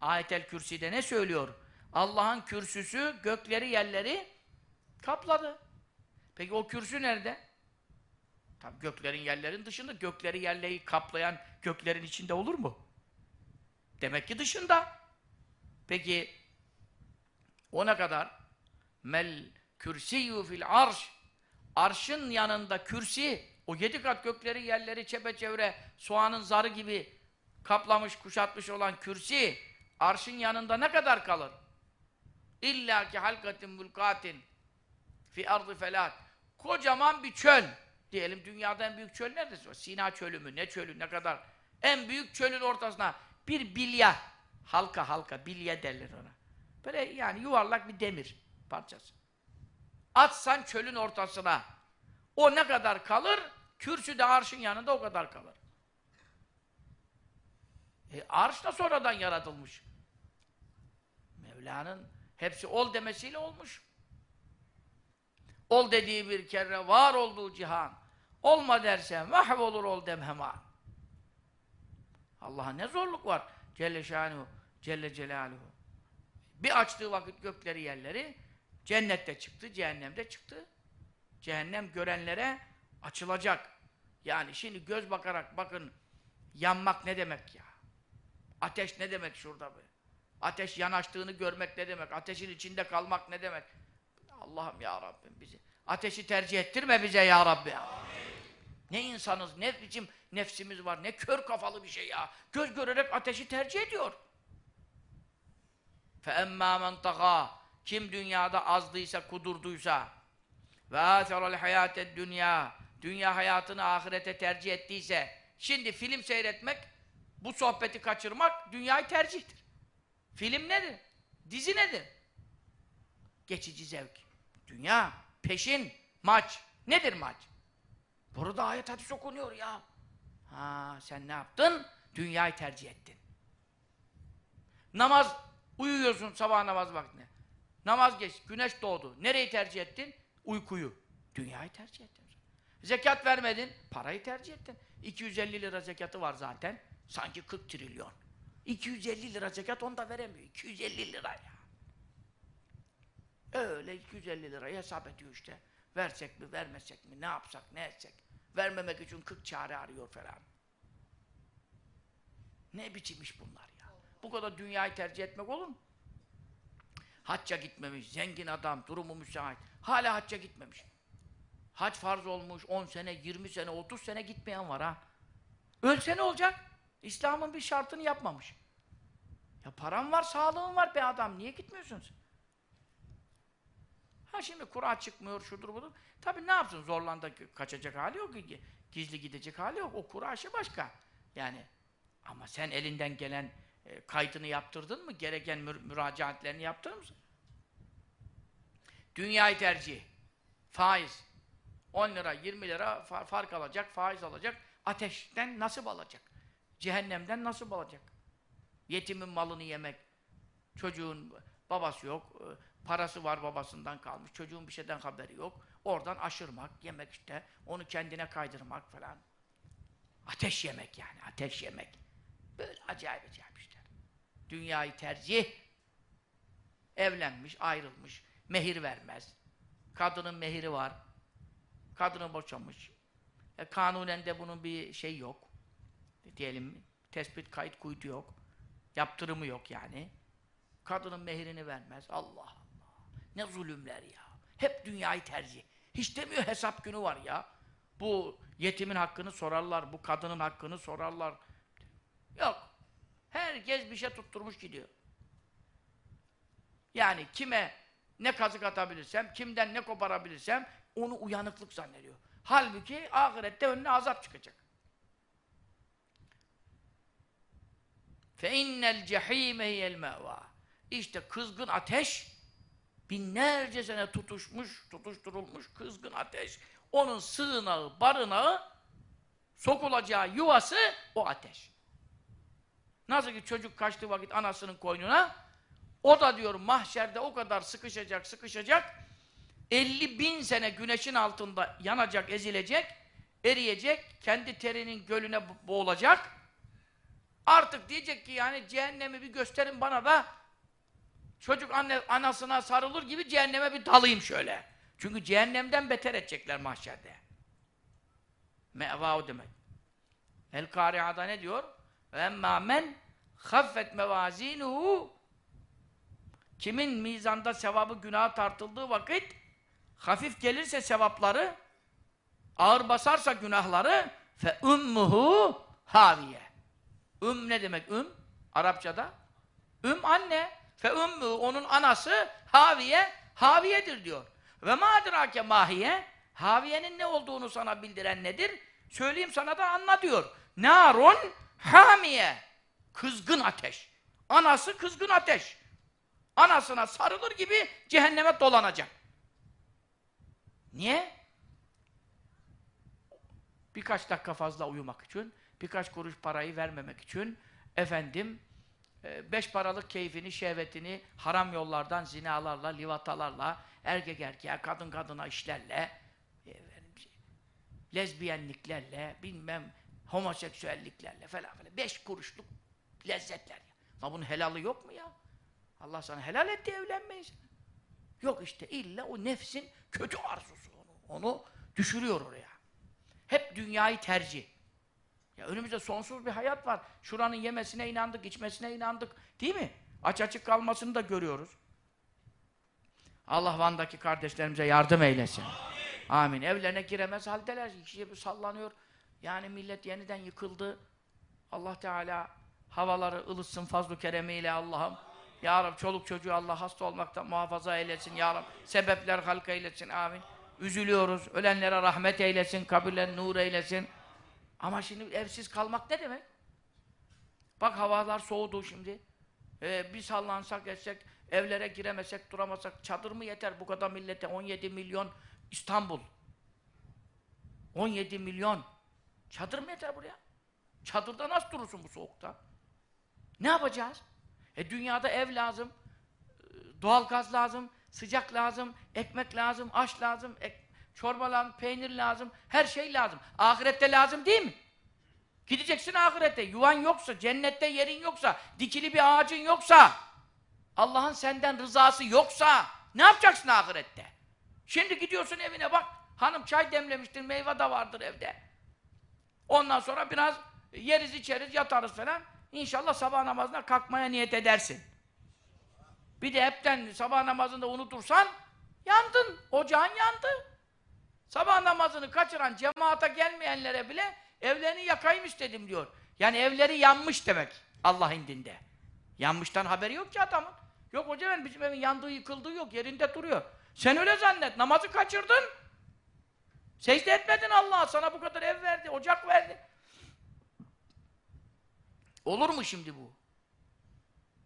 Ayetel Kürsi'de ne söylüyor? Allah'ın kürsüsü gökleri yerleri kapladı. Peki o kürsü nerede? Tabii göklerin yerlerin dışında gökleri yerleri kaplayan göklerin içinde olur mu? Demek ki dışında. Peki o ne kadar? Mel kürsiyyu fil arş Arşın yanında kürsi o yedi kat gökleri yerleri çepeçevre soğanın zarı gibi kaplamış kuşatmış olan kürsi arşın yanında ne kadar kalır? İlla ki halkatin mulkatin fi ardı felat kocaman bir çöl. Diyelim dünyada en büyük çöl neredeyse Sina çölü mü ne çölü ne kadar? En büyük çölün ortasına bir bilya halka halka bilye derler ona. Böyle yani yuvarlak bir demir parçası. Atsan çölün ortasına o ne kadar kalır? Kürsü de arşın yanında o kadar kalır. E, arş da sonradan yaratılmış. Mevla'nın hepsi ol demesiyle olmuş ol dediği bir kere var olduğu cihan. Olma derse mahvolur ol dem hemen. Allah'a ne zorluk var? Celle şanuhu Celle celaluhu. Bir açtığı vakit gökleri yerleri cennette çıktı cehennemde çıktı. Cehennem görenlere açılacak. Yani şimdi göz bakarak bakın yanmak ne demek ya? Ateş ne demek şurada böyle ateş yanaştığını görmek ne demek? Ateşin içinde kalmak ne demek Allah'ım ya Rabbim bizi ateşi tercih ettirme bize ya Rabbi ne insanız ne biçim nefsimiz var ne kör kafalı bir şey ya göz görerek ateşi tercih ediyor فَاَمَّا مَنْ تَغَى Kim dünyada azdıysa, kudurduysa ve âferal hayâted dünya dünya hayatını ahirete tercih ettiyse şimdi film seyretmek bu sohbeti kaçırmak dünyayı tercihtir. Film nedir? Dizi nedir? Geçici zevk. Dünya, peşin, maç. Nedir maç? Burada ayet hadis okunuyor ya. Ha sen ne yaptın? Dünyayı tercih ettin. Namaz, uyuyorsun sabah namaz vaktine. Namaz geç, güneş doğdu. Nereyi tercih ettin? Uykuyu. Dünyayı tercih ettin. Zekat vermedin, parayı tercih ettin. 250 lira zekatı var zaten. Sanki 40 trilyon. 250 lira zekat onu da veremiyor. 250 lira ya. Öyle 250 lirayı hesap ediyor işte. Versek mi, vermesek mi, ne yapsak, ne etsek. Vermemek için 40 çare arıyor falan. Ne biçim iş bunlar ya? Bu kadar dünyayı tercih etmek olur mu? Hacca gitmemiş, zengin adam, durumu müsait. Hala hacca gitmemiş. Hac farz olmuş, 10 sene, 20 sene, 30 sene gitmeyen var ha. Ölse ne olacak? İslam'ın bir şartını yapmamış. Ya param var, sağlığın var be adam. Niye gitmiyorsunuz? Ha şimdi kura çıkmıyor, şudur budur. Tabii ne yapsın? Zorlanda kaçacak hali yok. ki. Gizli gidecek hali yok. O kura işi başka. Yani ama sen elinden gelen e, kaydını yaptırdın mı? Gereken mür müracaatlerini yaptırdın mısın? Dünyayı tercih. Faiz. 10 lira, 20 lira fa- fark alacak, faiz alacak. Ateşten nasip alacak. Cehennemden nasip alacak. Yetimin malını yemek. Çocuğun babası yok. E, Parası var babasından kalmış. Çocuğun bir şeyden haberi yok. Oradan aşırmak, yemek işte. Onu kendine kaydırmak falan. Ateş yemek yani. Ateş yemek. Böyle acayip acayip işler. Dünyayı tercih. Evlenmiş, ayrılmış. Mehir vermez. Kadının mehiri var. Kadını boşamış. E, kanunen de bunun bir şey yok. Diyelim tespit kayıt kuydu yok. Yaptırımı yok yani. Kadının mehirini vermez. Allah. Ne zulümler ya. Hep dünyayı tercih. Hiç demiyor hesap günü var ya. Bu yetimin hakkını sorarlar, bu kadının hakkını sorarlar. Yok. Herkes bir şey tutturmuş gidiyor. Yani kime ne kazık atabilirsem, kimden ne koparabilirsem onu uyanıklık zannediyor. Halbuki ahirette önüne azap çıkacak. فَاِنَّ الْجَح۪يمَ هِيَ الْمَأْوَى İşte kızgın ateş, binlerce sene tutuşmuş, tutuşturulmuş kızgın ateş, onun sığınağı, barınağı, sokulacağı yuvası o ateş. Nasıl ki çocuk kaçtığı vakit anasının koynuna, o da diyorum mahşerde o kadar sıkışacak, sıkışacak, 50 bin sene güneşin altında yanacak, ezilecek, eriyecek, kendi terinin gölüne bo- boğulacak. Artık diyecek ki yani cehennemi bir gösterin bana da çocuk anne, anasına sarılır gibi cehenneme bir dalayım şöyle. Çünkü cehennemden beter edecekler mahşerde. Meva demek. El Kari'ada ne diyor? Emma men haffet mevazinuhu Kimin mizanda sevabı günaha tartıldığı vakit hafif gelirse sevapları ağır basarsa günahları fe ummuhu haviye. Üm ne demek üm? Arapçada. Üm anne. Fe ummuhu onun anası haviye haviyedir diyor. Ve ma adrake mahiye haviyenin ne olduğunu sana bildiren nedir? Söyleyeyim sana da anla diyor. Narun hamiye. Kızgın ateş. Anası kızgın ateş. Anasına sarılır gibi cehenneme dolanacak. Niye? Birkaç dakika fazla uyumak için, birkaç kuruş parayı vermemek için, efendim, beş paralık keyfini, şehvetini haram yollardan, zinalarla, livatalarla, erkek erkeğe, kadın kadına işlerle, şey, lezbiyenliklerle, bilmem, homoseksüelliklerle falan falan. Beş kuruşluk lezzetler. Ya bunun helalı yok mu ya? Allah sana helal etti evlenmeyi sana. Yok işte illa o nefsin kötü arzusu onu. Onu düşürüyor oraya. Hep dünyayı tercih. Ya önümüzde sonsuz bir hayat var. Şuranın yemesine inandık, içmesine inandık. Değil mi? Aç açık kalmasını da görüyoruz. Allah Van'daki kardeşlerimize yardım eylesin. Amin. Evlerine giremez haldeler. İkisi bir sallanıyor. Yani millet yeniden yıkıldı. Allah Teala havaları ılıtsın fazl-ı keremiyle Allah'ım. Ya Rab çoluk çocuğu Allah hasta olmaktan muhafaza eylesin. Ya Rab sebepler halka eylesin. Amin. Üzülüyoruz. Ölenlere rahmet eylesin. Kabirlerini nur eylesin. Ama şimdi evsiz kalmak ne demek? Bak havalar soğudu şimdi. Ee, bir sallansak etsek, evlere giremesek, duramasak çadır mı yeter bu kadar millete? 17 milyon İstanbul. 17 milyon. Çadır mı yeter buraya? Çadırda nasıl durursun bu soğukta? Ne yapacağız? E dünyada ev lazım, e, doğal gaz lazım, sıcak lazım, ekmek lazım, aş lazım, ek, çorba lazım, peynir lazım, her şey lazım. Ahirette lazım değil mi? Gideceksin ahirette. Yuvan yoksa, cennette yerin yoksa, dikili bir ağacın yoksa, Allah'ın senden rızası yoksa ne yapacaksın ahirette? Şimdi gidiyorsun evine bak, hanım çay demlemiştir, meyve de vardır evde. Ondan sonra biraz yeriz içeriz, yatarız falan. İnşallah sabah namazına kalkmaya niyet edersin. Bir de hepten sabah namazında unutursan yandın. Ocağın yandı. Sabah namazını kaçıran cemaata gelmeyenlere bile evlerini yakayım istedim diyor. Yani evleri yanmış demek Allah indinde. Yanmıştan haberi yok ki adamın. Yok hoca ben bizim evin yandığı yıkıldığı yok yerinde duruyor. Sen öyle zannet namazı kaçırdın. Secde etmedin Allah'a sana bu kadar ev verdi, ocak verdi. Olur mu şimdi bu?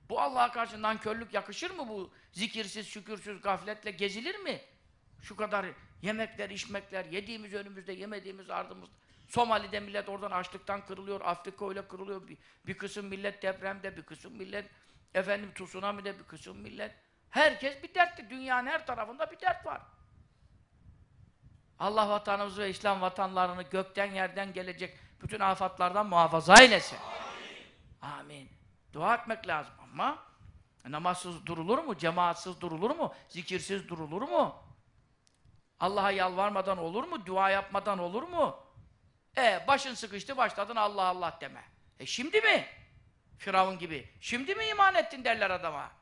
Bu Allah'a karşı nankörlük yakışır mı bu? Zikirsiz, şükürsüz, gafletle gezilir mi? Şu kadar yemekler, içmekler, yediğimiz önümüzde, yemediğimiz ardımızda. Somali'de millet oradan açlıktan kırılıyor, Afrika öyle kırılıyor. Bir, bir kısım millet depremde, bir kısım millet efendim tsunami'de, bir kısım millet. Herkes bir dertli. Dünyanın her tarafında bir dert var. Allah vatanımızı ve İslam vatanlarını gökten yerden gelecek bütün afatlardan muhafaza eylesin. Amin. Amin. Dua etmek lazım ama namazsız durulur mu? Cemaatsiz durulur mu? Zikirsiz durulur mu? Allah'a yalvarmadan olur mu? Dua yapmadan olur mu? E başın sıkıştı başladın Allah Allah deme. E şimdi mi? Firavun gibi. Şimdi mi iman ettin derler adama.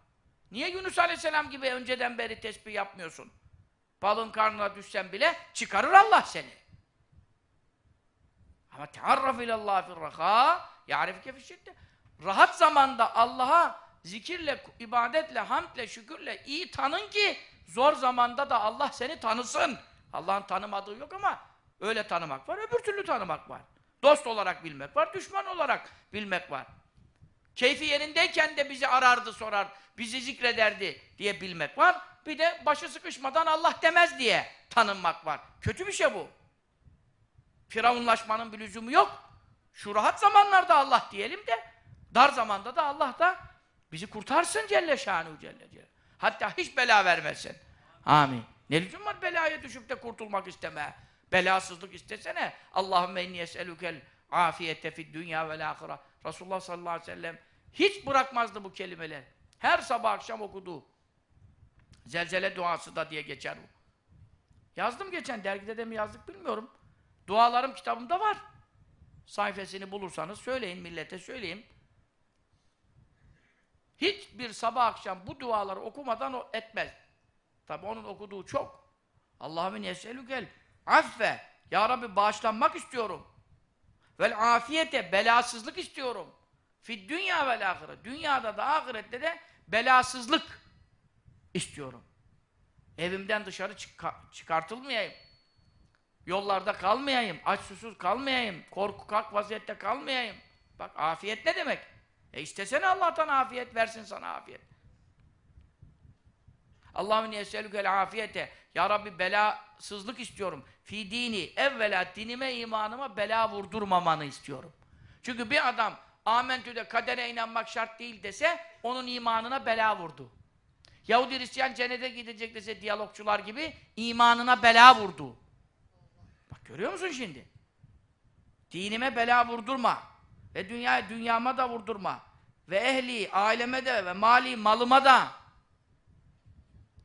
Niye Yunus Aleyhisselam gibi önceden beri tesbih yapmıyorsun? Balın karnına düşsen bile çıkarır Allah seni. Ama tearraf ilallah fil raka ya'rifke fişidde. Rahat zamanda Allah'a zikirle, ibadetle, hamdle, şükürle iyi tanın ki zor zamanda da Allah seni tanısın. Allah'ın tanımadığı yok ama öyle tanımak var, öbür türlü tanımak var. Dost olarak bilmek var, düşman olarak bilmek var. Keyfi yerindeyken de bizi arardı, sorar, bizi zikrederdi diye bilmek var. Bir de başı sıkışmadan Allah demez diye tanınmak var. Kötü bir şey bu. Firavunlaşmanın bir lüzumu yok. Şu rahat zamanlarda Allah diyelim de dar zamanda da Allah da bizi kurtarsın Celle Şanuhu Celle Celle. Hatta hiç bela vermesin. Amin. Ne lüzum var belaya düşüp de kurtulmak isteme. Belasızlık istesene. Allahümme inni es'elukel afiyete fid dünya vel ahira. Resulullah sallallahu aleyhi ve sellem hiç bırakmazdı bu kelimeler. Her sabah akşam okuduğu. Zelzele duası da diye geçer bu. Yazdım geçen, dergide de mi yazdık bilmiyorum. Dualarım kitabımda var. Sayfasını bulursanız söyleyin, millete söyleyin. Hiçbir sabah akşam bu duaları okumadan o etmez. Tabi onun okuduğu çok. Allahümme yeselükel affe. Ya Rabbi bağışlanmak istiyorum. Vel afiyete, belasızlık istiyorum. Fid dünya vel ahiret. Dünyada da ahirette de belasızlık istiyorum. Evimden dışarı çık çıkartılmayayım. Yollarda kalmayayım. Aç susuz kalmayayım. Korku kalk vaziyette kalmayayım. Bak afiyet ne demek? E istesene Allah'tan afiyet versin sana afiyet. Allahümme yeselükel afiyete. Ya Rabbi belasızlık istiyorum. Fi dini evvela dinime imanıma bela vurdurmamanı istiyorum. Çünkü bir adam amentüde kadere inanmak şart değil dese onun imanına bela vurdu. Yahudi Hristiyan cennete gidecek dese diyalogçular gibi imanına bela vurdu. Bak görüyor musun şimdi? Dinime bela vurdurma. Ve dünya dünyama da vurdurma. Ve ehli, aileme de ve mali malıma da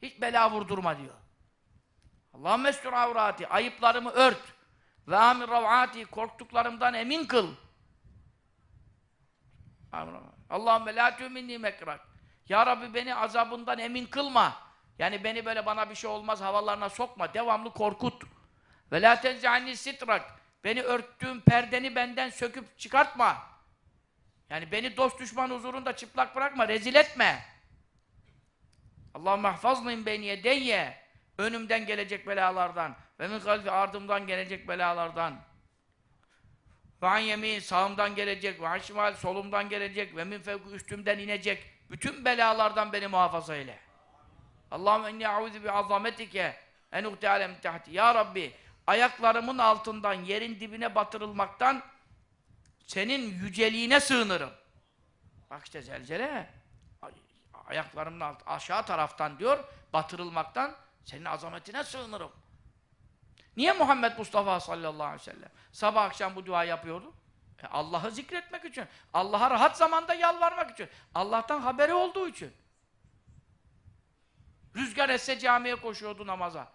hiç bela vurdurma diyor. Allah mestur avrati, ayıplarımı ört. Ve amir ravati, korktuklarımdan emin kıl. Allahümme la tüminni mekrak. Ya Rabbi beni azabından emin kılma. Yani beni böyle bana bir şey olmaz havalarına sokma. Devamlı korkut. Ve la tenzi'anni sitrak. Beni örttüğüm perdeni benden söküp çıkartma. Yani beni dost düşman huzurunda çıplak bırakma, rezil etme. Allah mahfazlıyım beni yedeyye. Önümden gelecek belalardan ve min kalbi ardımdan gelecek belalardan. Ve an yemin sağımdan gelecek ve an solumdan gelecek ve min fevku üstümden inecek. Bütün belalardan beni muhafaza eyle. Allahümme inni a'udhu bi azametike en uhtealem tahti. Ya Rabbi ayaklarımın altından yerin dibine batırılmaktan senin yüceliğine sığınırım. Bak işte zelzele ayaklarımın alt, aşağı taraftan diyor batırılmaktan senin azametine sığınırım. Niye Muhammed Mustafa sallallahu aleyhi ve sellem sabah akşam bu dua yapıyordu? E Allah'ı zikretmek için, Allah'a rahat zamanda yalvarmak için, Allah'tan haberi olduğu için. Rüzgar esse camiye koşuyordu namaza.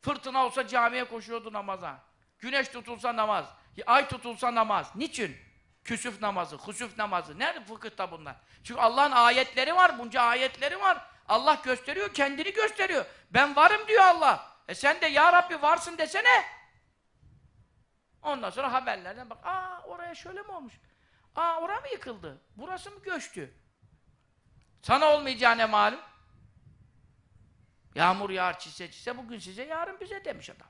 Fırtına olsa camiye koşuyordu namaza. Güneş tutulsa namaz. Ay tutulsa namaz. Niçin? Küsüf namazı, husuf namazı. Nerede fıkıhta bunlar? Çünkü Allah'ın ayetleri var, bunca ayetleri var. Allah gösteriyor, kendini gösteriyor. Ben varım diyor Allah. E sen de Ya Rabbi varsın desene. Ondan sonra haberlerden bak, aa oraya şöyle mi olmuş? Aa oraya mı yıkıldı? Burası mı göçtü? Sana olmayacağı ne malum? Yağmur yağar çise çise bugün size yarın bize demiş adam.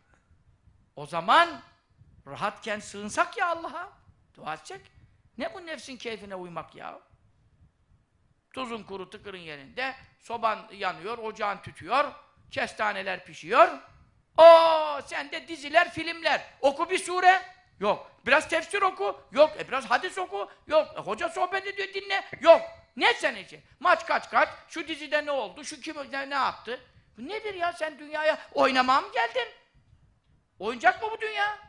O zaman rahatken sığınsak ya Allah'a. Dua edecek. Ne bu nefsin keyfine uymak ya? Tuzun kuru tıkırın yerinde, soban yanıyor, ocağın tütüyor, kestaneler pişiyor. O sen de diziler, filmler. Oku bir sure. Yok. Biraz tefsir oku. Yok. E biraz hadis oku. Yok. E, hoca sohbet ediyor dinle. Yok. Ne senin için? Maç kaç kaç. Şu dizide ne oldu? Şu kim ne, ne yaptı? Bu nedir ya? Sen dünyaya oynamaya mı geldin? Oyuncak mı bu dünya?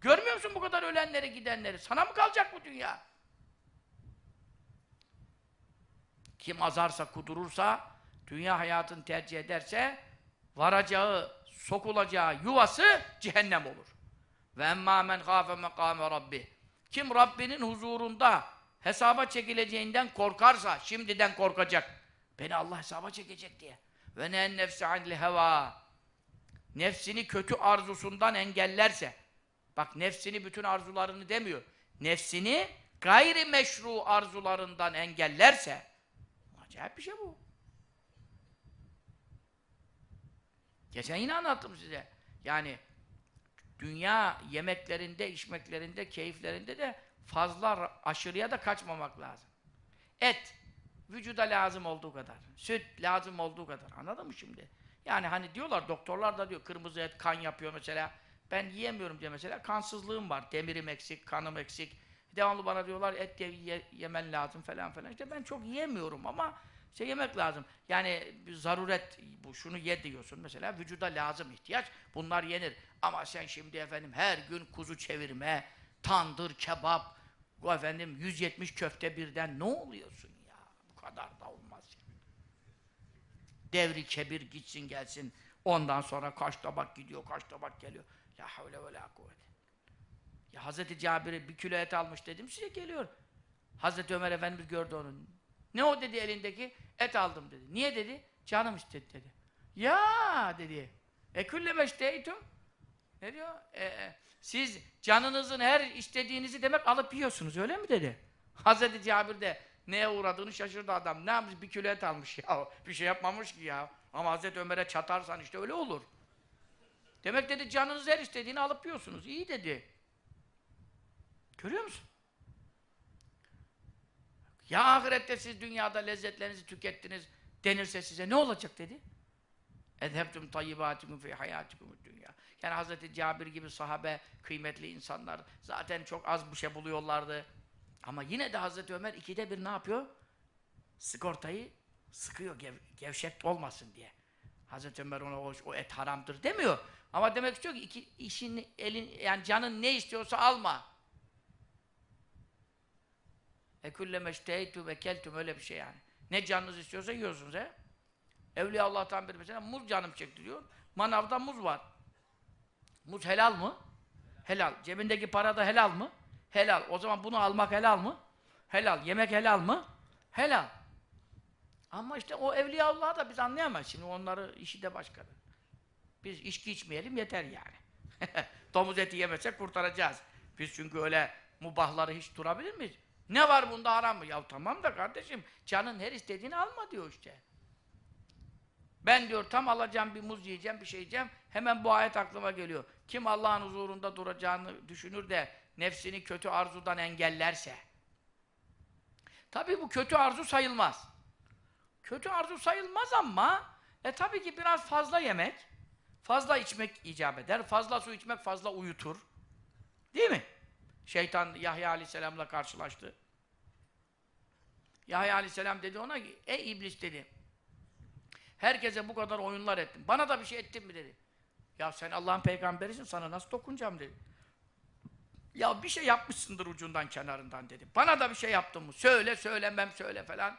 Görmüyor musun bu kadar ölenleri gidenleri? Sana mı kalacak bu dünya? Kim azarsa, kudurursa, dünya hayatını tercih ederse, varacağı, sokulacağı yuvası cehennem olur. Ve emmâ men gâfe mekâme rabbi. Kim Rabbinin huzurunda hesaba çekileceğinden korkarsa, şimdiden korkacak. Beni Allah hesaba çekecek diye. Ve ne nefsi anil heva. Nefsini kötü arzusundan engellerse, bak nefsini bütün arzularını demiyor, nefsini gayri meşru arzularından engellerse, acayip bir şey bu. Geçen yine anlattım size. Yani dünya yemeklerinde, içmeklerinde, keyiflerinde de fazla aşırıya da kaçmamak lazım. Et, vücuda lazım olduğu kadar. Süt lazım olduğu kadar. Anladın mı şimdi? Yani hani diyorlar, doktorlar da diyor, kırmızı et kan yapıyor mesela. Ben yiyemiyorum diye mesela, kansızlığım var. Demirim eksik, kanım eksik. Devamlı bana diyorlar, et ye, ye- yemen lazım falan falan. İşte ben çok yiyemiyorum ama işte yemek lazım. Yani bir zaruret, bu şunu ye diyorsun mesela, vücuda lazım ihtiyaç. Bunlar yenir. Ama sen şimdi efendim her gün kuzu çevirme, tandır, kebap, bu efendim 170 köfte birden ne oluyorsun ya? Bu kadar da olmaz ya. Devri kebir gitsin gelsin. Ondan sonra kaç tabak gidiyor, kaç tabak geliyor. La havle ve la kuvvete. Ya Hazreti Cabir'e bir kilo et almış dedim size geliyor. Hazreti Ömer Efendimiz gördü onu. Ne o dedi elindeki? Et aldım dedi. Niye dedi? Canım istedi dedi. Ya dedi. E külleme işteytum. Ne diyor? E, e, siz canınızın her istediğinizi demek alıp yiyorsunuz öyle mi dedi. Hazreti Cabir de neye uğradığını şaşırdı adam. Ne yapmış? Bir kilo et almış ya. Bir şey yapmamış ki ya. Ama Hazreti Ömer'e çatarsan işte öyle olur. Demek dedi canınız her istediğini alıp yiyorsunuz. İyi dedi. Görüyor musun? Ya ahirette siz dünyada lezzetlerinizi tükettiniz denirse size ne olacak dedi. Edhebtum tayyibatikum fi hayatikum dünya. Yani Hazreti Cabir gibi sahabe, kıymetli insanlar zaten çok az bir şey buluyorlardı. Ama yine de Hazreti Ömer ikide bir ne yapıyor? Sigortayı sıkıyor gev, gevşek olmasın diye. Hazreti Ömer ona o, o et haramdır demiyor. Ama demek istiyor ki iki, işin, elin, yani canın ne istiyorsa alma. E külleme işteheytü ve keltüm öyle bir şey yani. Ne canınız istiyorsa yiyorsunuz he. Evliya Allah'tan biri mesela muz canım çekti diyor. Manavda muz var. Muz helal mı? Helal. Cebindeki para da helal mı? Helal. O zaman bunu almak helal mı? Helal. Yemek helal mı? Helal. Ama işte o Evliya Allah'ı da biz anlayamayız. Şimdi onları işi de başkadır. Biz içki içmeyelim yeter yani. Domuz eti yemesek kurtaracağız. Biz çünkü öyle mubahları hiç durabilir miyiz? Ne var bunda haram mı? Ya tamam da kardeşim canın her istediğini alma diyor işte. Ben diyor tam alacağım bir muz yiyeceğim, bir şey yiyeceğim. Hemen bu ayet aklıma geliyor. Kim Allah'ın huzurunda duracağını düşünür de nefsini kötü arzudan engellerse. Tabii bu kötü arzu sayılmaz. Kötü arzu sayılmaz ama e tabii ki biraz fazla yemek, fazla içmek icap eder. Fazla su içmek fazla uyutur. Değil mi? Şeytan Yahya Aleyhisselam'la karşılaştı. Yahya Aleyhisselam dedi ona ki, ey iblis dedi. Herkese bu kadar oyunlar ettin. Bana da bir şey ettin mi dedi. Ya sen Allah'ın peygamberisin sana nasıl dokunacağım dedi. Ya bir şey yapmışsındır ucundan kenarından dedi. Bana da bir şey yaptın mı? Söyle söylemem söyle falan.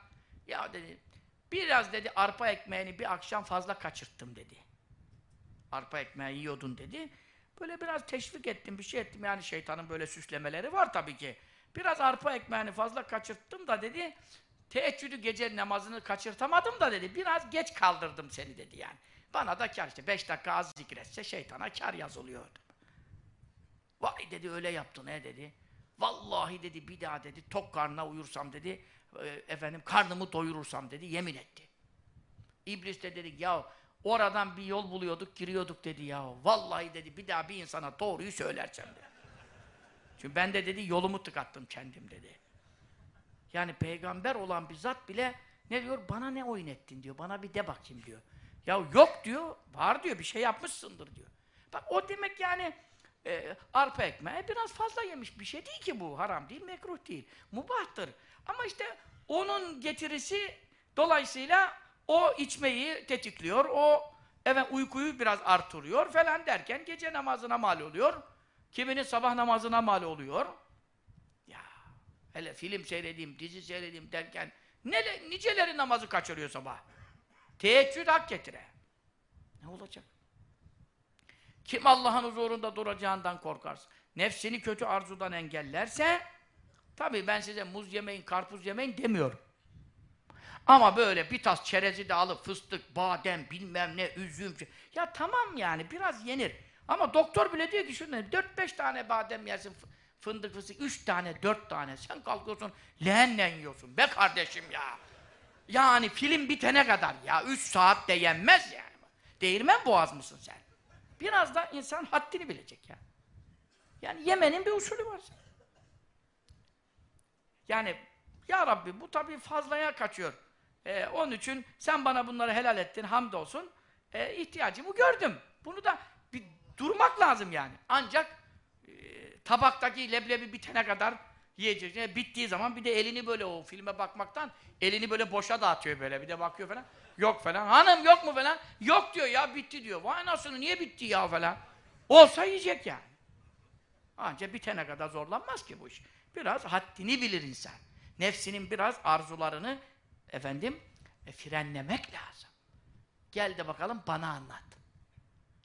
Ya dedi biraz dedi arpa ekmeğini bir akşam fazla kaçırttım dedi. Arpa ekmeği yiyordun dedi. Böyle biraz teşvik ettim, bir şey ettim. Yani şeytanın böyle süslemeleri var tabii ki. Biraz arpa ekmeğini fazla kaçırttım da dedi. Teheccüdü gece namazını kaçırtamadım da dedi. Biraz geç kaldırdım seni dedi yani. Bana da kar işte. Beş dakika az zikretse şeytana kar yazılıyordu. Vay dedi öyle yaptın he dedi. Vallahi dedi bir daha dedi tok karnına uyursam dedi. e, efendim karnımı doyurursam dedi yemin etti. İblis de dedi ya oradan bir yol buluyorduk giriyorduk dedi ya. Vallahi dedi bir daha bir insana doğruyu söylersem dedi. Çünkü ben de dedi yolumu tıkattım kendim dedi. Yani peygamber olan bir zat bile ne diyor? Bana ne oyun ettin diyor. Bana bir de bakayım diyor. Ya yok diyor. Var diyor. Bir şey yapmışsındır diyor. Bak o demek yani e, arpa ekmeği biraz fazla yemiş. Bir şey değil ki bu. Haram değil, mekruh değil. Mubahtır. Ama işte onun getirisi dolayısıyla o içmeyi tetikliyor. O evet uykuyu biraz artırıyor falan derken gece namazına mal oluyor. Kiminin sabah namazına mal oluyor. Ya hele film seyredeyim, dizi seyredeyim derken ne, niceleri namazı kaçırıyor sabah. Teheccüd hak getire. Ne olacak? Kim Allah'ın huzurunda duracağından korkarsa, nefsini kötü arzudan engellerse, tabii ben size muz yemeyin, karpuz yemeyin demiyorum. Ama böyle bir tas çerezi de alıp fıstık, badem, bilmem ne, üzüm... Ya tamam yani biraz yenir. Ama doktor bile diyor ki şunu 4-5 tane badem yersin, fı- fındık, fıstık, 3 tane, 4 tane. Sen kalkıyorsun, leğenle yiyorsun. Be kardeşim ya! Yani film bitene kadar ya 3 saat de yenmez yani. Değirmen boğaz mısın sen? Biraz da insan haddini bilecek ya. Yani yemenin bir usulü var. Yani ya Rabbi bu tabii fazlaya kaçıyor. Ee, onun için sen bana bunları helal ettin hamdolsun. Ee, ihtiyacımı gördüm. Bunu da bir durmak lazım yani. Ancak e, tabaktaki leblebi bitene kadar yiyecek. Yani bittiği zaman bir de elini böyle o filme bakmaktan elini böyle boşa dağıtıyor böyle bir de bakıyor falan. Yok falan. Hanım yok mu falan? Yok diyor ya bitti diyor. Vay nasıl niye bitti ya falan. Olsa yiyecek yani. Ancak bitene kadar zorlanmaz ki bu iş. Biraz haddini bilir insan. Nefsinin biraz arzularını efendim e, frenlemek lazım. Gel de bakalım bana anlat.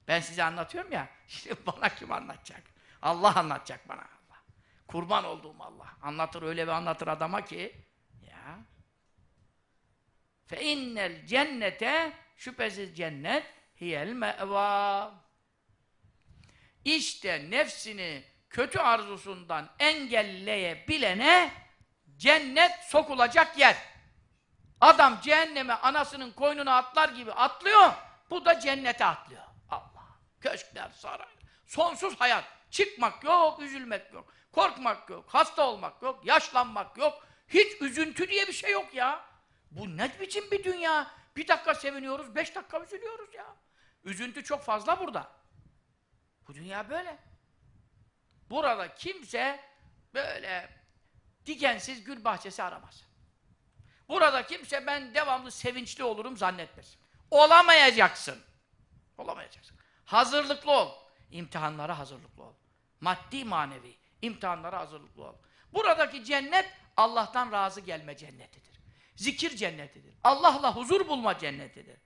Ben size anlatıyorum ya, işte bana kim anlatacak? Allah anlatacak bana Allah. Kurban olduğum Allah. Anlatır öyle bir anlatır adama ki ya. Fe innel cennete şüphesiz cennet hiyel meva. İşte nefsini kötü arzusundan engelleyebilene cennet sokulacak yer. Adam cehenneme anasının koynuna atlar gibi atlıyor, bu da cennete atlıyor. Allah! Köşkler, saray, sonsuz hayat. Çıkmak yok, üzülmek yok. Korkmak yok, hasta olmak yok, yaşlanmak yok. Hiç üzüntü diye bir şey yok ya. Bu ne biçim bir dünya? Bir dakika seviniyoruz, beş dakika üzülüyoruz ya. Üzüntü çok fazla burada. Bu dünya böyle. Burada kimse böyle dikensiz gül bahçesi aramaz. Burada kimse ben devamlı sevinçli olurum zannetmesin. Olamayacaksın. Olamayacaksın. Hazırlıklı ol. İmtihanlara hazırlıklı ol. Maddi manevi imtihanlara hazırlıklı ol. Buradaki cennet Allah'tan razı gelme cennetidir. Zikir cennetidir. Allah'la huzur bulma cennetidir.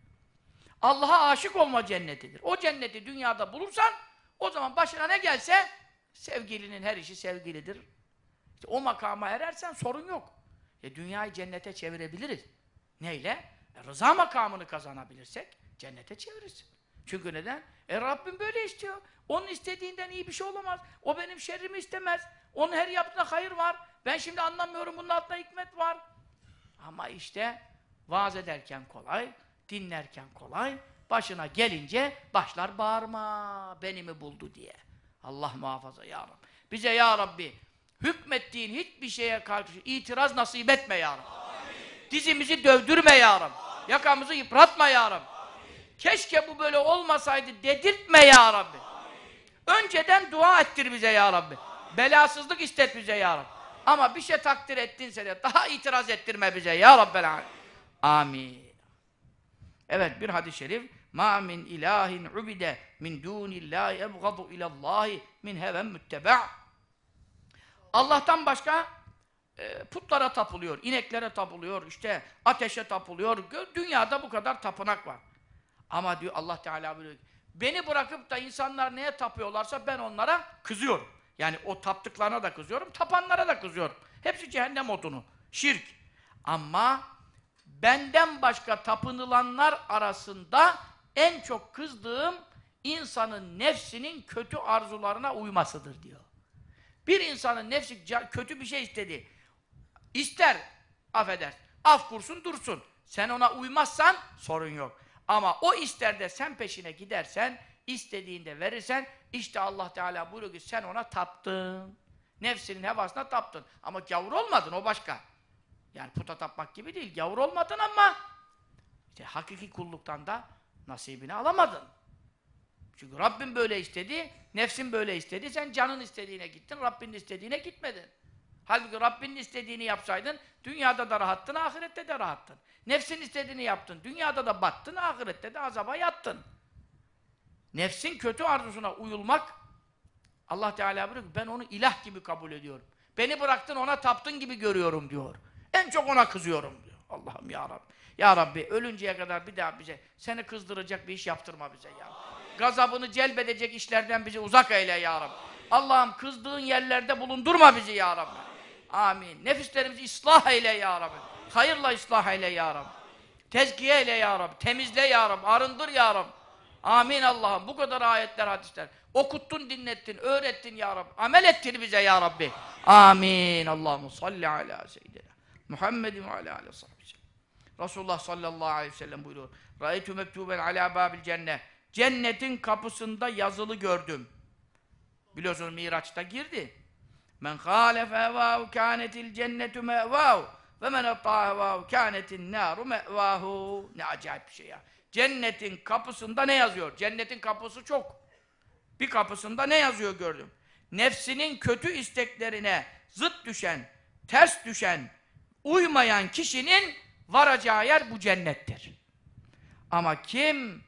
Allah'a aşık olma cennetidir. O cenneti dünyada bulursan o zaman başına ne gelse sevgilinin her işi sevgilidir. İşte o makama erersen sorun yok. E dünyayı cennete çevirebiliriz. Neyle? E, rıza makamını kazanabilirsek cennete çeviririz. Çünkü neden? E Rabbim böyle istiyor. Onun istediğinden iyi bir şey olamaz. O benim şerrimi istemez. Onun her yaptığında hayır var. Ben şimdi anlamıyorum bunun altında hikmet var. Ama işte vaaz ederken kolay, dinlerken kolay, başına gelince başlar bağırma, beni mi buldu diye. Allah muhafaza ya Rabbi. Bize ya Rabbi hükmettiğin hiçbir şeye karşı itiraz nasip etme ya Rabbi. Dizimizi dövdürme ya Rabbi. Yakamızı yıpratma ya Rabbi. Keşke bu böyle olmasaydı dedirtme ya Rabbi. Önceden dua ettir bize ya Rabbi. Belasızlık istet bize ya Rabbi. Ama bir şey takdir ettinse de daha itiraz ettirme bize ya Rabbel Alemin. Amin. Evet bir hadis-i şerif ma min ilahin ubide min dunillahi ebgadu ilallahi min heven mütteba' Allah'tan başka e, putlara tapılıyor, ineklere tapılıyor, işte ateşe tapılıyor. Dünyada bu kadar tapınak var. Ama diyor Allah Teala buyuruyor. Beni bırakıp da insanlar neye tapıyorlarsa ben onlara kızıyorum. Yani o taptıklarına da kızıyorum, tapanlara da kızıyorum. Hepsi cehennem odunu, şirk. Ama benden başka tapınılanlar arasında en çok kızdığım insanın nefsinin kötü arzularına uymasıdır diyor. Bir insanın nefsi kötü bir şey istedi. İster, affeder, af kursun dursun. Sen ona uymazsan sorun yok. Ama o ister de sen peşine gidersen, istediğinde verirsen, işte Allah Teala buyuruyor ki sen ona taptın. Nefsinin hevasına taptın. Ama gavur olmadın, o başka. Yani puta tapmak gibi değil, gavur olmadın ama işte hakiki kulluktan da nasibini alamadın. Çünkü Rabbim böyle istedi, nefsin böyle istedi, sen canın istediğine gittin, Rabbinin istediğine gitmedin. Halbuki Rabbinin istediğini yapsaydın, dünyada da rahattın, ahirette de rahattın. Nefsin istediğini yaptın, dünyada da battın, ahirette de azaba yattın. Nefsin kötü arzusuna uyulmak, Allah Teala buyuruyor ben onu ilah gibi kabul ediyorum. Beni bıraktın, ona taptın gibi görüyorum diyor. En çok ona kızıyorum diyor. Allah'ım ya Rabbi. Ya Rabbi, ölünceye kadar bir daha bize, seni kızdıracak bir iş yaptırma bize ya. Gazabını celbedecek işlerden bizi uzak eyle ya Rabbi. Allah'ım kızdığın yerlerde bulundurma bizi ya Rabbi. Amin. Nefislerimizi ıslah eyle ya Rabbi. Hayırla ıslah eyle ya Rabbi. Tezkiye eyle ya Rabbi. Temizle ya Rabbi. Arındır ya Rabbi. Amin Allah'ım. Bu kadar ayetler, hadisler. Okuttun, dinlettin, öğrettin ya Rabbi. Amel ettir bize ya Rabbi. Amin. Allah'ım salli ala seyyidina. Muhammedin ve ala aleyhi sahibi. Resulullah sallallahu aleyhi ve sellem buyuruyor. Ra'aytu mektuben ala babil cennet. Cennetin kapısında yazılı gördüm. Biliyorsunuz Miraç'ta girdi. Men hâlefe hevâhu kânetil cennetu me'vâhu ve men attâ hevâhu kânetin nâru me'vâhu. Ne acayip bir şey ya. Cennetin kapısında ne yazıyor? Cennetin kapısı çok. Bir kapısında ne yazıyor gördüm. Nefsinin kötü isteklerine zıt düşen, ters düşen, uymayan kişinin varacağı yer bu cennettir. Ama kim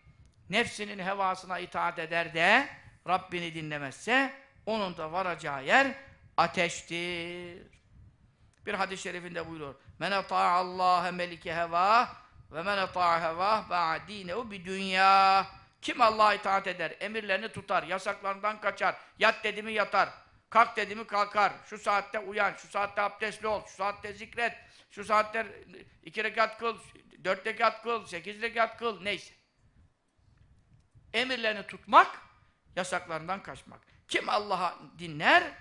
nefsinin hevasına itaat eder de Rabbini dinlemezse onun da varacağı yer ateştir. Bir hadis-i şerifinde buyuruyor. Men Allah'a melike heva ve men ata'a heva ba'dinehu bi dünya. Kim Allah'a itaat eder, emirlerini tutar, yasaklarından kaçar, yat dedi mi yatar, kalk dedi mi kalkar, şu saatte uyan, şu saatte abdestli ol, şu saatte zikret, şu saatte iki rekat kıl, dört rekat kıl, sekiz rekat kıl, neyse. Emirlerini tutmak, yasaklarından kaçmak. Kim Allah'a dinler,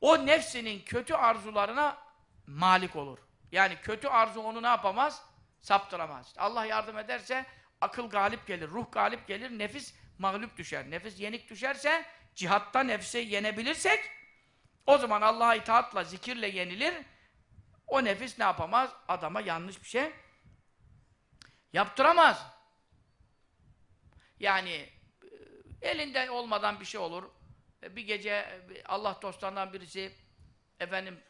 o nefsinin kötü arzularına malik olur. Yani kötü arzu onu ne yapamaz? Saptıramaz. İşte Allah yardım ederse akıl galip gelir, ruh galip gelir, nefis mağlup düşer. Nefis yenik düşerse, cihatta nefsi yenebilirsek, o zaman Allah'a itaatla, zikirle yenilir. O nefis ne yapamaz? Adama yanlış bir şey yaptıramaz. Yani e, elinde olmadan bir şey olur. E, Bir gece Allah dostlarından birisi efendim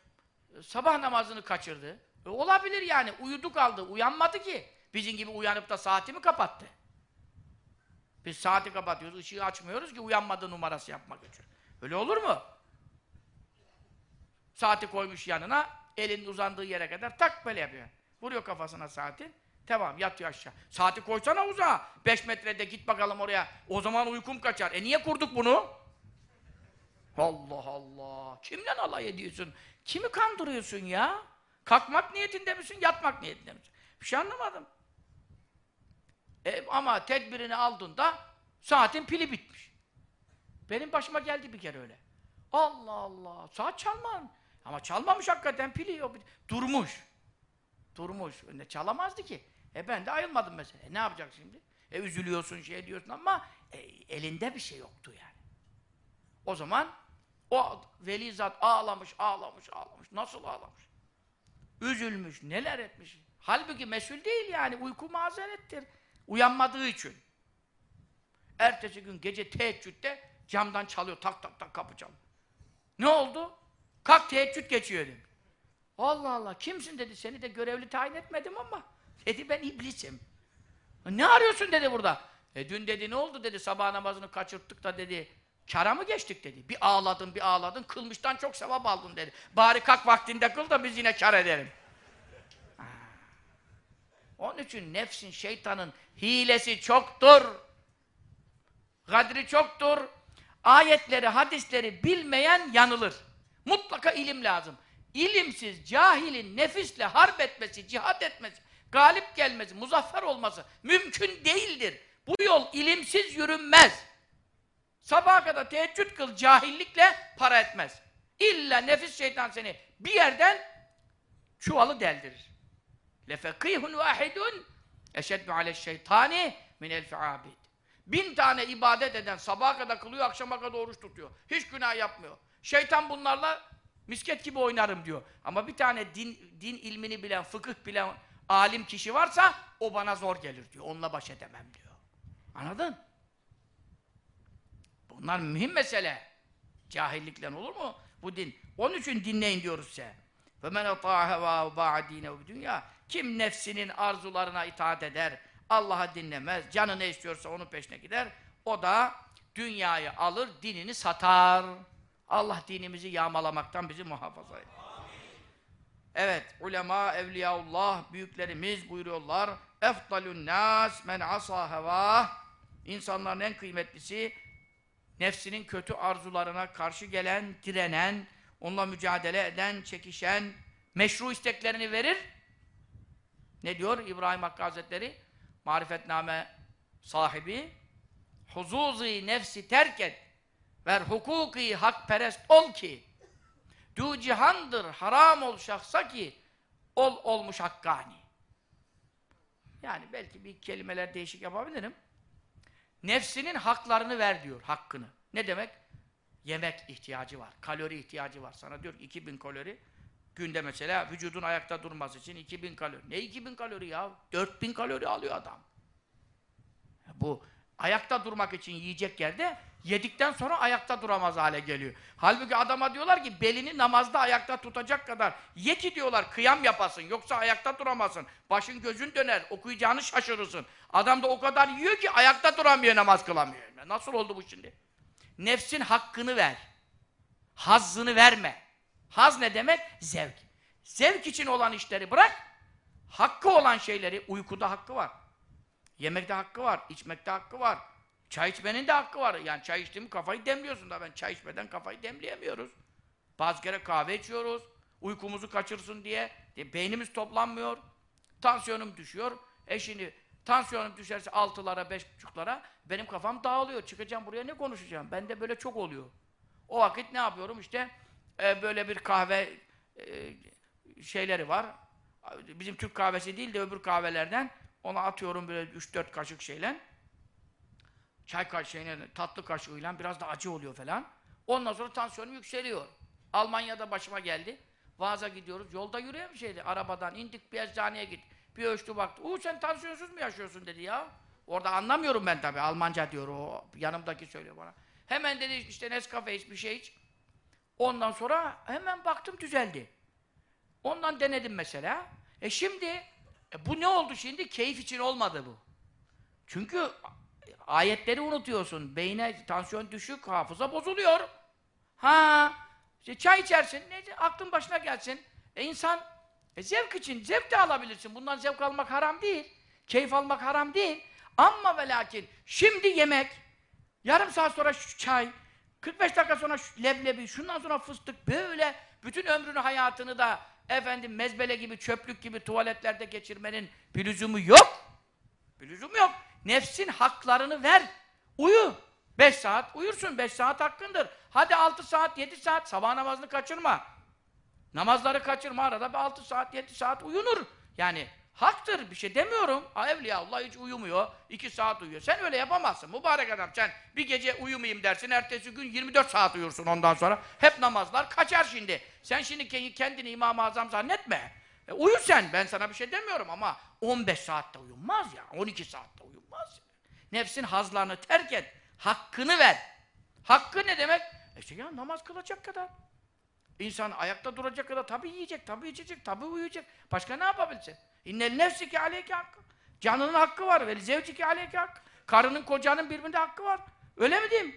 e, sabah namazını kaçırdı. E, olabilir yani. Uyudu kaldı. Uyanmadı ki. Bizim gibi uyanıp da saati mi kapattı? Biz saati kapatıyoruz, ışığı açmıyoruz ki uyanmadı numarası yapmak için. Öyle olur mu? Saati koymuş yanına, elinin uzandığı yere kadar tak böyle yapıyor. Vuruyor kafasına saati. Tamam yatıyor aşağı. Saati koysana uzağa. 5 metrede git bakalım oraya. O zaman uykum kaçar. E niye kurduk bunu? Allah Allah. Kimden alay ediyorsun? Kimi kandırıyorsun ya? Kalkmak niyetinde misin, yatmak niyetinde misin? Bir şey anlamadım. E, ama tedbirini aldığında saatin pili bitmiş. Benim başıma geldi bir kere öyle. Allah Allah. Saat çalman. Ama çalmamış hakikaten pili. Durmuş. Durmuş. Ne çalamazdı ki. E ben de ayılmadım mesela. E ne yapacak şimdi? E üzülüyorsun, şey diyorsun ama e, elinde bir şey yoktu yani. O zaman o veli zat ağlamış, ağlamış, ağlamış. Nasıl ağlamış? Üzülmüş, neler etmiş. Halbuki mesul değil yani. Uyku mazerettir. Uyanmadığı için. Ertesi gün gece teheccüde camdan çalıyor. Tak tak tak kapı çalıyor. Ne oldu? Kalk teheccüd geçiyor dedim. Allah Allah kimsin dedi. Seni de görevli tayin etmedim ama. Dedi ben iblisim. Ne arıyorsun dedi burada. E dün dedi ne oldu dedi sabah namazını kaçırttık da dedi. Kara mı geçtik dedi. Bir ağladın bir ağladın kılmıştan çok sevap aldın dedi. Bari kalk vaktinde kıl da biz yine kar edelim. Ha. Onun için nefsin şeytanın hilesi çoktur. Gadri çoktur. Ayetleri, hadisleri bilmeyen yanılır. Mutlaka ilim lazım. İlimsiz, cahilin nefisle harp etmesi, cihat etmesi, galip gelmesi, muzaffer olması mümkün değildir. Bu yol ilimsiz yürünmez. Sabaha kadar teheccüd kıl cahillikle para etmez. İlla nefis şeytan seni bir yerden çuvalı deldirir. Lefekihun vahidun eşeddu aleş şeytani min elfi abid. Bin tane ibadet eden sabaha kadar kılıyor, akşama kadar oruç tutuyor. Hiç günah yapmıyor. Şeytan bunlarla misket gibi oynarım diyor. Ama bir tane din, din ilmini bilen, fıkıh bilen alim kişi varsa o bana zor gelir diyor. Onunla baş edemem diyor. Anladın? Bunlar mühim mesele. Cahillikle olur mu bu din? Onun için dinleyin diyoruz size. Ve men ata'aha dünya. Kim nefsinin arzularına itaat eder, Allah'a dinlemez, canı ne istiyorsa onun peşine gider. O da dünyayı alır, dinini satar. Allah dinimizi yağmalamaktan bizi muhafaza eder. Evet, ulema, evliyaullah, büyüklerimiz buyuruyorlar. Efdalun nas men asa heva. İnsanların en kıymetlisi nefsinin kötü arzularına karşı gelen, direnen, onunla mücadele eden, çekişen, meşru isteklerini verir. Ne diyor İbrahim Hakkı Hazretleri? Marifetname sahibi. Huzuzi nefsi terk et. Ver hukuki hakperest ol ki. Du cihandır haram ol şahsa ki ol olmuş hakkani. Yani belki bir kelimeler değişik yapabilirim. Nefsinin haklarını ver diyor, hakkını. Ne demek? Yemek ihtiyacı var, kalori ihtiyacı var. Sana diyor ki 2000 kalori, günde mesela vücudun ayakta durması için 2000 kalori. Ne 2000 kalori ya? 4000 kalori alıyor adam. Bu ayakta durmak için yiyecek yerde yedikten sonra ayakta duramaz hale geliyor. Halbuki adama diyorlar ki belini namazda ayakta tutacak kadar ye ki diyorlar kıyam yapasın yoksa ayakta duramazsın. Başın gözün döner okuyacağını şaşırırsın. Adam da o kadar yiyor ki ayakta duramıyor namaz kılamıyor. Nasıl oldu bu şimdi? Nefsin hakkını ver. Hazzını verme. Haz ne demek? Zevk. Zevk için olan işleri bırak. Hakkı olan şeyleri, uykuda hakkı var. Yemekte hakkı var, içmekte hakkı var. Çay içmenin de hakkı var. Yani çay içtiğimi kafayı demliyorsun da ben çay içmeden kafayı demleyemiyoruz. Bazı kere kahve içiyoruz. Uykumuzu kaçırsın diye. E, beynimiz toplanmıyor. Tansiyonum düşüyor. E şimdi tansiyonum düşerse altılara, beş buçuklara benim kafam dağılıyor. Çıkacağım buraya ne konuşacağım? Bende böyle çok oluyor. O vakit ne yapıyorum? İşte e, böyle bir kahve e, şeyleri var. Bizim Türk kahvesi değil de öbür kahvelerden ona atıyorum böyle 3-4 kaşık şeyle. Çay kaşığıyla, tatlı kaşığıyla biraz da acı oluyor falan. Ondan sonra tansiyonum yükseliyor. Almanya'da başıma geldi. Vaaza gidiyoruz. Yolda yürüyen bir şeydi. Arabadan indik bir eczaneye git. Bir ölçtü baktı. Uuu sen tansiyonsuz mu yaşıyorsun dedi ya. Orada anlamıyorum ben tabii. Almanca diyor o. Yanımdaki söylüyor bana. Hemen dedi işte Nescafe iç bir şey iç. Ondan sonra hemen baktım düzeldi. Ondan denedim mesela. E şimdi e bu ne oldu şimdi? Keyif için olmadı bu. Çünkü ayetleri unutuyorsun. Beyne tansiyon düşük, hafıza bozuluyor. Ha, işte çay içersin, ne, aklın başına gelsin. E insan e zevk için, zevk de alabilirsin. Bundan zevk almak haram değil. Keyif almak haram değil. Ama ve lakin şimdi yemek, yarım saat sonra şu çay, 45 dakika sonra şu leblebi, şundan sonra fıstık böyle bütün ömrünü hayatını da efendim mezbele gibi, çöplük gibi tuvaletlerde geçirmenin bir lüzumu yok. Bir lüzum yok. Nefsin haklarını ver. Uyu. 5 saat uyursun. 5 saat hakkındır. Hadi 6 saat, 7 saat sabah namazını kaçırma. Namazları kaçırma. Arada bir 6 saat, 7 saat uyunur. Yani haktır. Bir şey demiyorum. Allah hiç uyumuyor. 2 saat uyuyor. Sen öyle yapamazsın. Mübarek adam. Sen bir gece uyumayayım dersin. Ertesi gün 24 saat uyursun ondan sonra. Hep namazlar kaçar şimdi. Sen şimdi kendini İmam-ı Azam zannetme. E, uyu sen. Ben sana bir şey demiyorum ama 15 saatte uyunmaz ya. 12 saatte. Nefsin hazlarını terk et. Hakkını ver. Hakkı ne demek? E işte ya namaz kılacak kadar. İnsan ayakta duracak kadar tabi yiyecek, tabi içecek, tabi uyuyacak. Başka ne yapabilsin? İnnel nefsiki aleyke hakkı. Canının hakkı var. Veli zevciki aleyke hakkı. Karının, kocanın birbirinde hakkı var. Öyle mi diyeyim?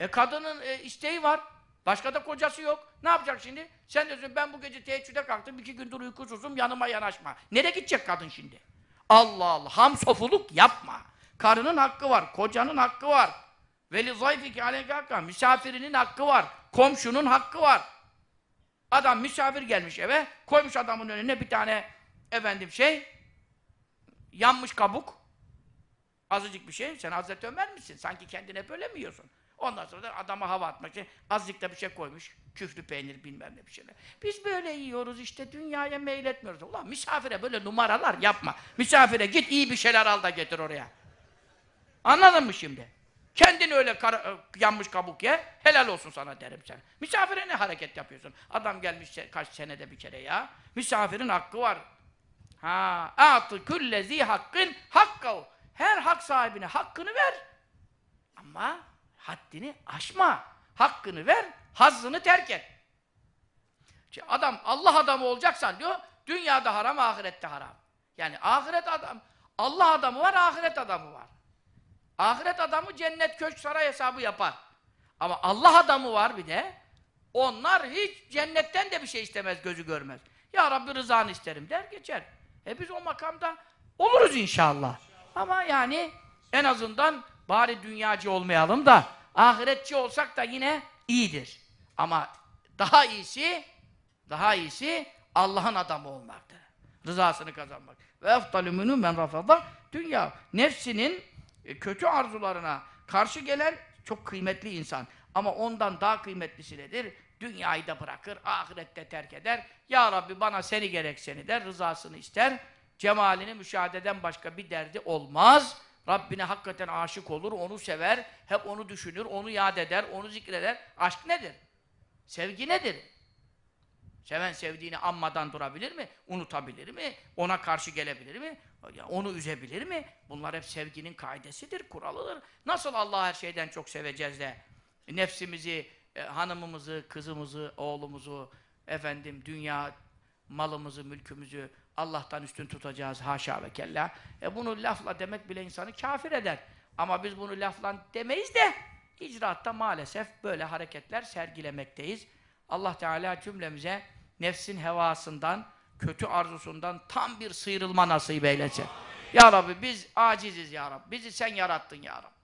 E kadının e, isteği var. Başka da kocası yok. Ne yapacak şimdi? Sen diyorsun ben bu gece teheccüde kalktım, iki gündür uykusuzum, yanıma yanaşma. Nereye gidecek kadın şimdi? Allah Allah, ham sofuluk yapma. Karının hakkı var, kocanın hakkı var. Veli zayfiki aleyke hakkı, misafirinin hakkı var, komşunun hakkı var. Adam misafir gelmiş eve, koymuş adamın önüne bir tane efendim şey, yanmış kabuk. Azıcık bir şey, sen Hazreti Ömer misin? Sanki kendine böyle mi yiyorsun? Ondan sonra da adama hava atmak için azıcık da bir şey koymuş. Küflü peynir bilmem ne bir şeyler. Biz böyle yiyoruz işte dünyaya meyletmiyoruz. Ulan misafire böyle numaralar yapma. Misafire git iyi bir şeyler al da getir oraya. Anladın mı şimdi? Kendin öyle kara- yanmış kabuk ye, helal olsun sana derim sen. Misafire ne hareket yapıyorsun? Adam gelmiş kaç senede bir kere ya. Misafirin hakkı var. Ha, atı küllezi hakkın hakkav. Her hak sahibine hakkını ver. Ama haddini aşma. Hakkını ver, hazzını terk et. Şimdi adam Allah adamı olacaksan diyor, dünyada haram, ahirette haram. Yani ahiret adam, Allah adamı var, ahiret adamı var. Ahiret adamı cennet köşk saray hesabı yapar. Ama Allah adamı var bir de. Onlar hiç cennetten de bir şey istemez, gözü görmez. Ya Rabbi rızanı isterim der geçer. E biz o makamda oluruz inşallah. Ama yani en azından bari dünyacı olmayalım da ahiretçi olsak da yine iyidir. Ama daha iyisi daha iyisi Allah'ın adamı olmaktır. Rızasını kazanmak. Ve eftalü minü men rafada dünya. Nefsinin e, kötü arzularına karşı gelen çok kıymetli insan. Ama ondan daha kıymetlisi nedir? Dünyayı da bırakır, ahirette terk eder. Ya Rabbi bana seni gerek seni der, rızasını ister. Cemalini müşahededen başka bir derdi olmaz. Rabbine hakikaten aşık olur, onu sever, hep onu düşünür, onu yad eder, onu zikreder. Aşk nedir? Sevgi nedir? Seven sevdiğini anmadan durabilir mi? Unutabilir mi? Ona karşı gelebilir mi? Onu üzebilir mi? Bunlar hep sevginin kaidesidir, kuralıdır. Nasıl Allah her şeyden çok seveceğiz de nefsimizi, e, hanımımızı, kızımızı, oğlumuzu, efendim dünya malımızı, mülkümüzü Allah'tan üstün tutacağız haşa ve kella. E bunu lafla demek bile insanı kafir eder. Ama biz bunu lafla demeyiz de icraatta maalesef böyle hareketler sergilemekteyiz. Allah Teala cümlemize nefsin hevasından, kötü arzusundan tam bir sıyrılma nasip eylesin. Ya Rabbi biz aciziz ya Rabbi. Bizi sen yarattın ya Rabbi.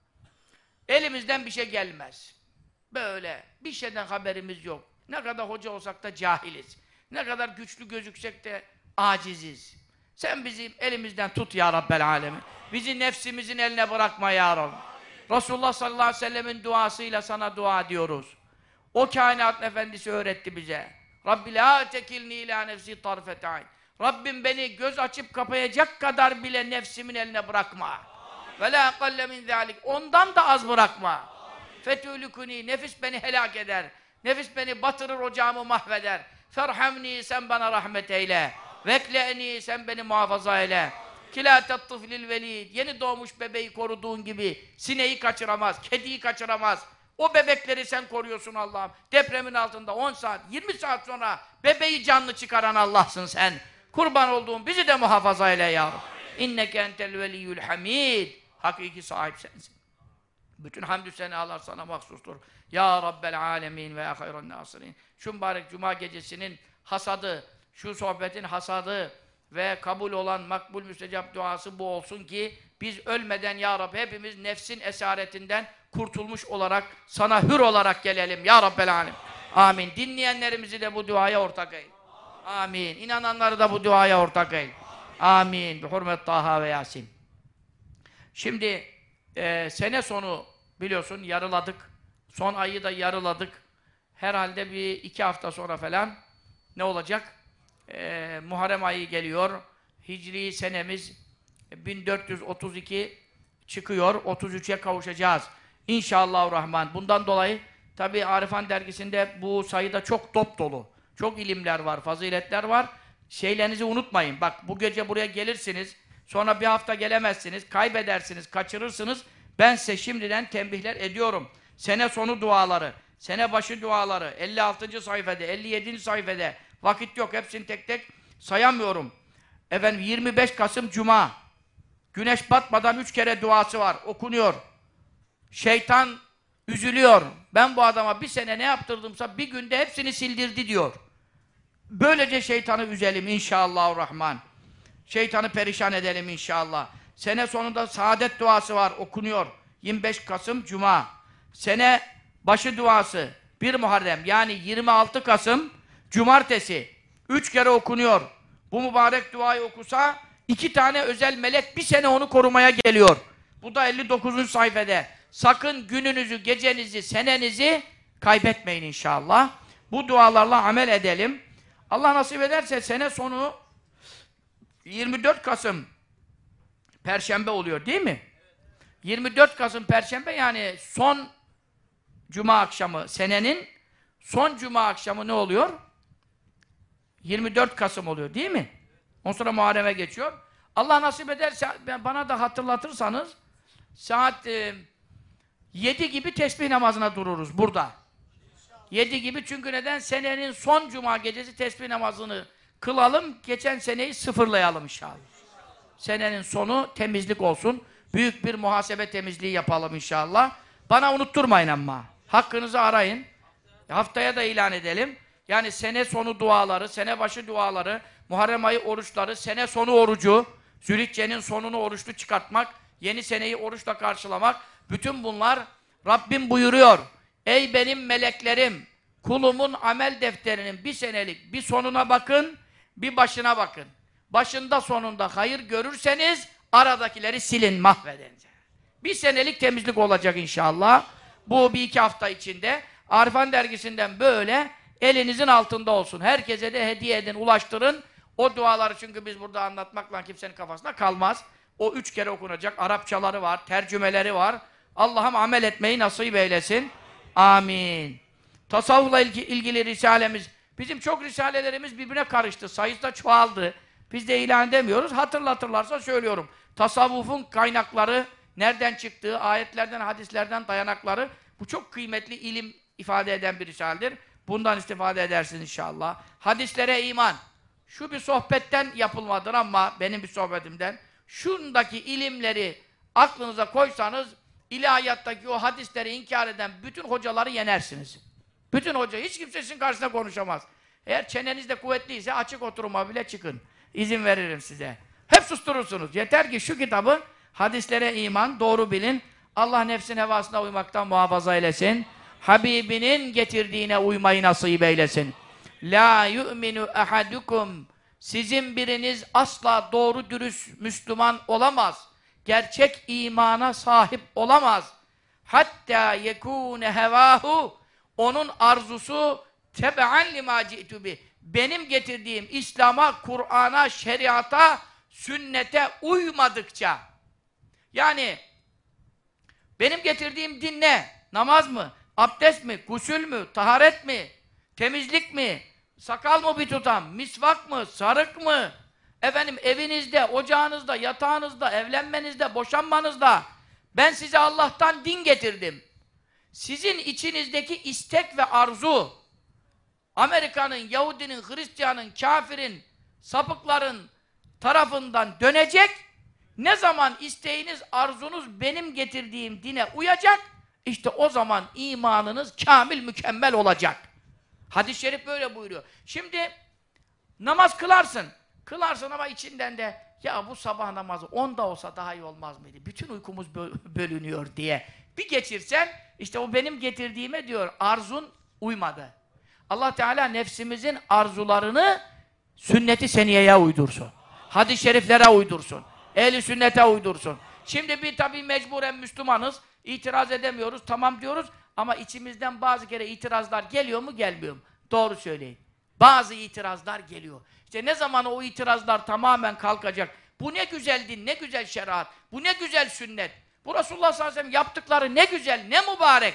Elimizden bir şey gelmez. Böyle bir şeyden haberimiz yok. Ne kadar hoca olsak da cahiliz. Ne kadar güçlü gözüksek de aciziz. Sen bizim elimizden tut ya Rabbel Alemin. Bizi nefsimizin eline bırakma ya Rabbi. Resulullah sallallahu aleyhi ve sellemin duasıyla sana dua diyoruz. O kainat efendisi öğretti bize. Rabbi la tekilni ila nefsi tarfet ayn. Rabbim beni göz açıp kapayacak kadar bile nefsimin eline bırakma. Ve la akalle min zalik. Ondan da az bırakma. Fetülükuni. Nefis beni helak eder. Nefis beni batırır ocağımı mahveder. Ferhamni sen bana rahmet eyle. Vekle'ni sen beni muhafaza eyle. Kila tattıflil velid. Yeni doğmuş bebeği koruduğun gibi sineği kaçıramaz, kediyi kaçıramaz. O bebekleri sen koruyorsun Allah'ım. Depremin altında 10 saat, 20 saat sonra bebeği canlı çıkaran Allah'sın sen. Kurban olduğum bizi de muhafaza eyle ya Rabbi. İnneke entel veliyyül hamid. Hakiki sahip sensin. Bütün hamdü senalar sana mahsustur. Ya Rabbel alemin ve ya hayran nasirin. Şu mübarek cuma gecesinin hasadı, şu sohbetin hasadı ve kabul olan makbul müstecap duası bu olsun ki biz ölmeden ya Rabbi hepimiz nefsin esaretinden kurtulmuş olarak sana hür olarak gelelim ya Rabbel alem. Amin. Dinleyenlerimizi de bu duaya ortak eyle. Amin. İnananları da bu duaya ortak eyle. Amin. Bi hurmet Taha ve Yasin. Şimdi e, sene sonu biliyorsun yarıladık. Son ayı da yarıladık. Herhalde bir iki hafta sonra falan ne olacak? E, Muharrem ayı geliyor. Hicri senemiz 1432 çıkıyor. 33'e kavuşacağız. İnşallah Rahman. Bundan dolayı tabi Arifan dergisinde bu sayıda çok dop dolu. Çok ilimler var, faziletler var. Şeylerinizi unutmayın. Bak bu gece buraya gelirsiniz. Sonra bir hafta gelemezsiniz. Kaybedersiniz, kaçırırsınız. Ben size şimdiden tembihler ediyorum. Sene sonu duaları, sene başı duaları, 56. sayfada, 57. sayfada. Vakit yok. Hepsini tek tek sayamıyorum. Efendim 25 Kasım Cuma. Güneş batmadan üç kere duası var. Okunuyor. Şeytan üzülüyor. Ben bu adama bir sene ne yaptırdımsa bir günde hepsini sildirdi diyor. Böylece şeytanı üzelim inşallah rahman. Şeytanı perişan edelim inşallah. Sene sonunda saadet duası var okunuyor. 25 Kasım Cuma. Sene başı duası 1 Muharrem yani 26 Kasım Cumartesi. Üç kere okunuyor. Bu mübarek duayı okusa iki tane özel melek bir sene onu korumaya geliyor. Bu da 59. sayfede. Sakın gününüzü, gecenizi, senenizi kaybetmeyin inşallah. Bu dualarla amel edelim. Allah nasip ederse sene sonu 24 Kasım Perşembe oluyor değil mi? 24 Kasım Perşembe yani son Cuma akşamı senenin son Cuma akşamı ne oluyor? 24 Kasım oluyor değil mi? Ondan sonra Muharrem'e geçiyor. Allah nasip ederse bana da hatırlatırsanız saat e, 7 gibi tesbih namazına dururuz burada. 7 gibi çünkü neden? Senenin son Cuma gecesi tesbih namazını kılalım, geçen seneyi sıfırlayalım inşallah. Senenin sonu temizlik olsun. Büyük bir muhasebe temizliği yapalım inşallah. Bana unutturmayın ama. Hakkınızı arayın. Haftaya da ilan edelim. Yani sene sonu duaları, sene başı duaları, Muharrem ayı oruçları, sene sonu orucu, Zülhicce'nin sonunu oruçlu çıkartmak, yeni seneyi oruçla karşılamak, bütün bunlar Rabbim buyuruyor. Ey benim meleklerim, kulumun amel defterinin bir senelik bir sonuna bakın, bir başına bakın. Başında sonunda hayır görürseniz aradakileri silin, mahvedin. Bir senelik temizlik olacak inşallah. Bu bir iki hafta içinde. Arifan dergisinden böyle elinizin altında olsun. Herkese de hediye edin, ulaştırın. O duaları çünkü biz burada anlatmakla kimsenin kafasında kalmaz. O üç kere okunacak. Arapçaları var, tercümeleri var. Allah'ım amel etmeyi nasip eylesin. Amin. Tasavvufla ilgi- ilgili risalemiz. Bizim çok risalelerimiz birbirine karıştı. Sayısı da çoğaldı. Biz de ilan edemiyoruz. Hatırlatırlarsa söylüyorum. Tasavvufun kaynakları, nereden çıktığı, ayetlerden, hadislerden dayanakları bu çok kıymetli ilim ifade eden bir risaledir. Bundan istifade edersiniz inşallah. Hadislere iman. Şu bir sohbetten yapılmadır ama benim bir sohbetimden. Şundaki ilimleri aklınıza koysanız ilahiyattaki o hadisleri inkar eden bütün hocaları yenersiniz. Bütün hoca, hiç kimse sizin karşısında konuşamaz. Eğer çeneniz de kuvvetliyse açık oturuma bile çıkın. İzin veririm size. Hep susturursunuz. Yeter ki şu kitabın hadislere iman, doğru bilin. Allah nefsin hevasına uymaktan muhafaza eylesin. Habibinin getirdiğine uymayı nasip eylesin. La yu'minu ahadukum Sizin biriniz asla doğru dürüst Müslüman olamaz. Gerçek imana sahip olamaz. Hatta yekune hevahu onun arzusu tebe'an lima ci'tu bi. Benim getirdiğim İslam'a, Kur'an'a, şeriata, sünnete uymadıkça. Yani benim getirdiğim din ne? Namaz mı? Abdest mi? Gusül mü? Taharet mi? Temizlik mi? Sakal mı bir tutam? Misvak mı? Sarık mı? Efendim evinizde, ocağınızda, yatağınızda, evlenmenizde, boşanmanızda ben size Allah'tan din getirdim. Sizin içinizdeki istek ve arzu Amerika'nın, Yahudinin, Hristiyanın, kafirin, sapıkların tarafından dönecek. Ne zaman isteğiniz, arzunuz benim getirdiğim dine uyacak, işte o zaman imanınız kamil, mükemmel olacak. Hadis-i şerif böyle buyuruyor. Şimdi namaz kılarsın. Kılarsın ama içinden de ya bu sabah namazı onda olsa daha iyi olmaz mıydı? Bütün uykumuz bö- bölünüyor diye. Bir geçirsen işte o benim getirdiğime diyor arzun uymadı. Allah Teala nefsimizin arzularını sünneti seniyeye uydursun. Hadis-i şeriflere uydursun. Ehli sünnete uydursun. Şimdi bir tabii mecburen Müslümanız. İtiraz edemiyoruz. Tamam diyoruz. Ama içimizden bazı kere itirazlar geliyor mu gelmiyor mu? Doğru söyleyin. Bazı itirazlar geliyor. İşte ne zaman o itirazlar tamamen kalkacak. Bu ne güzel din, ne güzel şeriat. Bu ne güzel sünnet. Bu Resulullah sallallahu aleyhi ve sellem yaptıkları ne güzel, ne mübarek.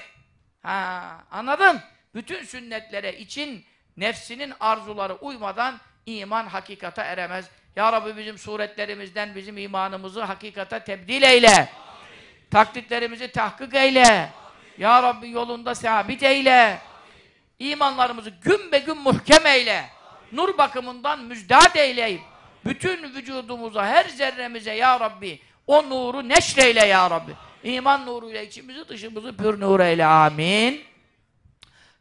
Ha, anladın? Bütün sünnetlere için nefsinin arzuları uymadan iman hakikata eremez. Ya Rabbi bizim suretlerimizden bizim imanımızı hakikata tebdil eyle. Taklitlerimizi tahkik eyle. Ya Rabbi yolunda sabit eyle. İmanlarımızı gün be gün muhkem eyle. Nur bakımından müjdat eyleyip bütün vücudumuza, her zerremize ya Rabbi o nuru neşreyle ya Rabbi. İman nuruyla içimizi dışımızı pür nur eyle. Amin.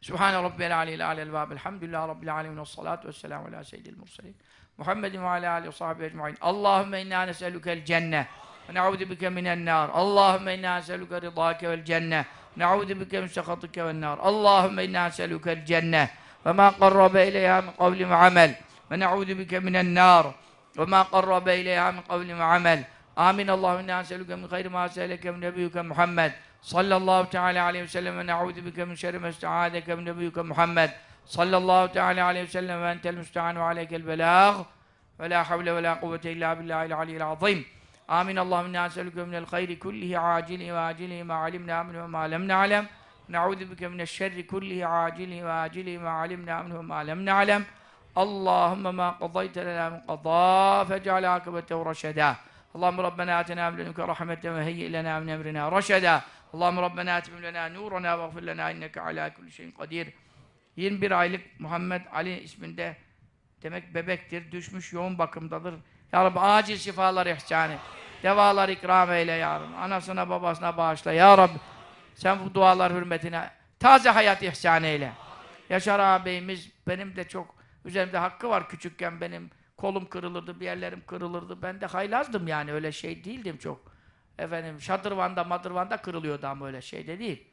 Sübhane Rabbil aleyhi alel ve elhamdülillah Rabbil alemin salatu ve selamu ala seyyidil mursalin. Muhammedin ve ala alihi ve sahbihi ecma'in. Allahümme inna neselükel cenne ve ne'udu bike minen nar. Allahümme inna neselüke rıdâke vel cenne. Ne'udu bike min sekatike vel nar. Allahümme inna neselükel cenne ve ma qarrabe ileyha min kavli ve amel. Ve ne'udu bike minen nar. Ve ma qarrabe ileyha min kavli ve amel. Amin. Allahümme inna es'eluke min hayri ma se'eleke min nebiyyike Muhammed. Sallallahu teala aleyhi ve sellem ve na'udhu bike min şerri ma ista'adeke min nebiyyike Muhammed. Sallallahu teala aleyhi ve sellem ve entel müsta'an ve aleykel belâg. Ve la havle ve la kuvvete illa billahil aliyyil azim. Amin. Allahümme inna es'eluke minel hayri kullihi acilihi ve acilihi ma alimna minhu ve ma lem na'lem. Na'udhu bike mineşşerri kullihi acilihi ve acilihi ma alimna minhu ve ma lem na'lem. Allahümme ma qadayte lena min qadâ fec'al akıbetehu reşedâ. Allahümme Rabbena atina min ledunke rahmeten ve heyyi lena min emrina reşedâ. Allahümme Rabbena atimim lena nurana ve gfir lena inneke ala kulli şeyin kadir. 21 aylık Muhammed Ali isminde demek bebektir, düşmüş yoğun bakımdadır. Ya Rabbi acil şifalar ihsan et. Devalar ikram eyle ya Rabbi. Anasına babasına bağışla ya Rabbi. Sen bu dualar hürmetine taze hayat ihsan eyle. Yaşar ağabeyimiz benim de çok üzerimde hakkı var küçükken benim kolum kırılırdı, bir yerlerim kırılırdı. Ben de haylazdım yani öyle şey değildim çok. Efendim şadırvanda madırvanda kırılıyordu ama öyle şey de değil.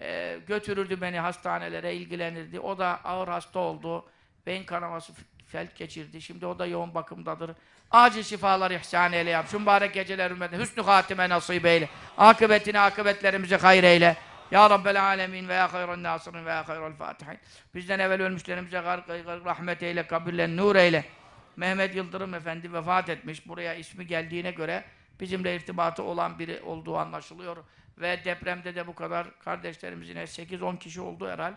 Ee, götürürdü beni hastanelere ilgilenirdi. O da ağır hasta oldu. Beyin kanaması felç geçirdi. Şimdi o da yoğun bakımdadır. Acil şifalar ihsan eyle yap. Şu mübarek geceler hürmetine hüsnü hatime nasip eyle. Akıbetini akıbetlerimizi hayır eyle. Ya Rabbel alemin ve ya hayran nasirin ve ya hayral fatihin. Bizden evvel ölmüşlerimize rahmet eyle, kabirlen nur eyle. Mehmet Yıldırım Efendi vefat etmiş. Buraya ismi geldiğine göre bizimle irtibatı olan biri olduğu anlaşılıyor. Ve depremde de bu kadar kardeşlerimizin 8-10 kişi oldu herhal.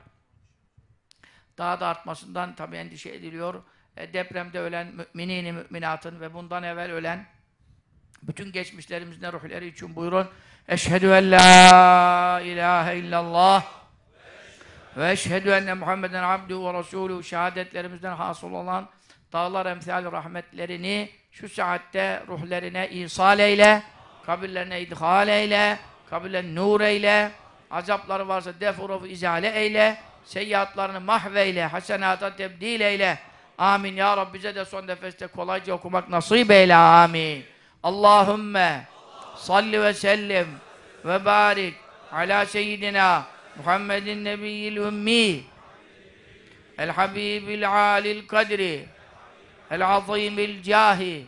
Daha da artmasından tabii endişe ediliyor. E, depremde ölen müminini müminatın ve bundan evvel ölen bütün geçmişlerimizin ruhları için buyurun. Eşhedü en la ilahe illallah ve eşhedü enne Muhammeden abduhu ve resulü şehadetlerimizden hasıl olan dağlar emsal rahmetlerini şu saatte ruhlerine ihsal eyle, kabirlerine idhal eyle, kabirlerine nur eyle, azapları varsa defurofu izale eyle, seyyiatlarını mahveyle, hasenata tebdil eyle. Amin. Ya Rabbi bize de son nefeste kolayca okumak nasip eyle. Amin. Allahümme salli ve sellim ve barik ala seyyidina Muhammedin nebiyyil ümmi el habibil alil kadri el azimil cahi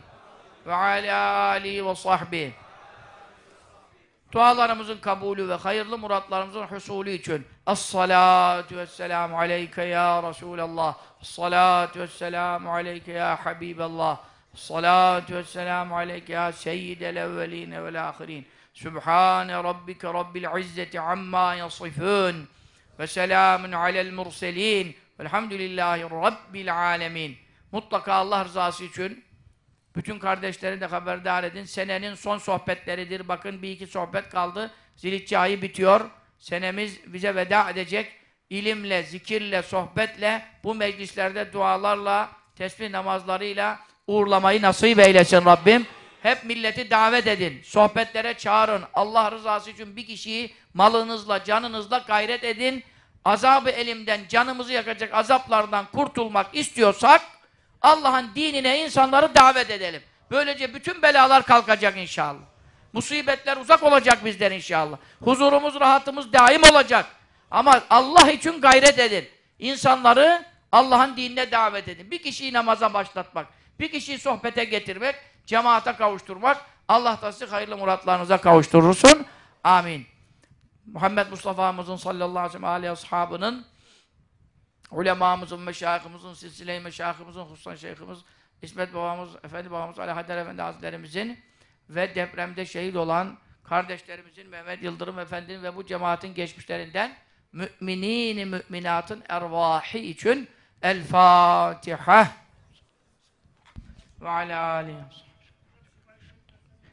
ve ala alihi ve sahbihi dualarımızın kabulü ve hayırlı muratlarımızın husulü için Es-salatu vesselamu aleyke ya Resulallah. Es-salatu vesselamu aleyke ya Habiballah. Es-salatu vesselamu aleyke ya Seyyidel evveline vel ahirin. Sübhane rabbike rabbil izzeti amma yasifun ve selamun alel murselin. Velhamdülillahi rabbil alemin. Mutlaka Allah rızası için bütün kardeşleri de haberdar edin. Senenin son sohbetleridir. Bakın bir iki sohbet kaldı. Zilitçi ayı bitiyor. Senemiz bize veda edecek. İlimle, zikirle, sohbetle, bu meclislerde dualarla, tesbih namazlarıyla uğurlamayı nasip eylesin Rabbim. Hep milleti davet edin. Sohbetlere çağırın. Allah rızası için bir kişiyi malınızla, canınızla gayret edin. Azabı elimden, canımızı yakacak azaplardan kurtulmak istiyorsak Allah'ın dinine insanları davet edelim. Böylece bütün belalar kalkacak inşallah. Musibetler uzak olacak bizden inşallah. Huzurumuz, rahatımız daim olacak. Ama Allah için gayret edin. İnsanları Allah'ın dinine davet edin. Bir kişiyi namaza başlatmak, bir kişiyi sohbete getirmek, cemaate kavuşturmak, Allah da sizi hayırlı muratlarınıza kavuşturursun. Amin. Muhammed Mustafa'mızın sallallahu aleyhi ve sellem ashabının ulemamızın, meşayihimizin, silsile-i meşayihimizin, hususan şeyhimiz, İsmet babamız, Efendi babamız, Ali Haydar Efendi Hazretlerimizin ve depremde şehit olan kardeşlerimizin, Mehmet Yıldırım Efendi'nin ve bu cemaatin geçmişlerinden müminin müminatın ervahi için El Fatiha ve ala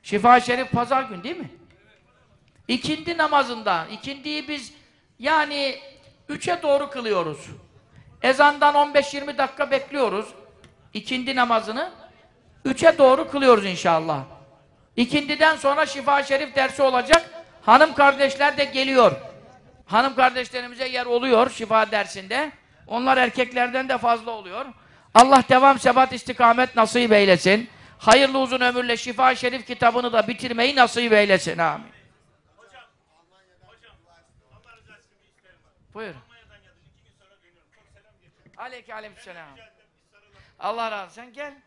Şifa Şerif pazar gün değil mi? İkindi namazında. İkindiyi biz yani üçe doğru kılıyoruz. Ezandan 15-20 dakika bekliyoruz. İkindi namazını. Üçe doğru kılıyoruz inşallah. İkindiden sonra şifa şerif dersi olacak. Hanım kardeşler de geliyor. Hanım kardeşlerimize yer oluyor şifa dersinde. Onlar erkeklerden de fazla oluyor. Allah devam sebat istikamet nasip eylesin. Hayırlı uzun ömürle şifa şerif kitabını da bitirmeyi nasip eylesin. Amin. Buyur. Aleyke aleykümselam. Allah razı olsun. Sen gel.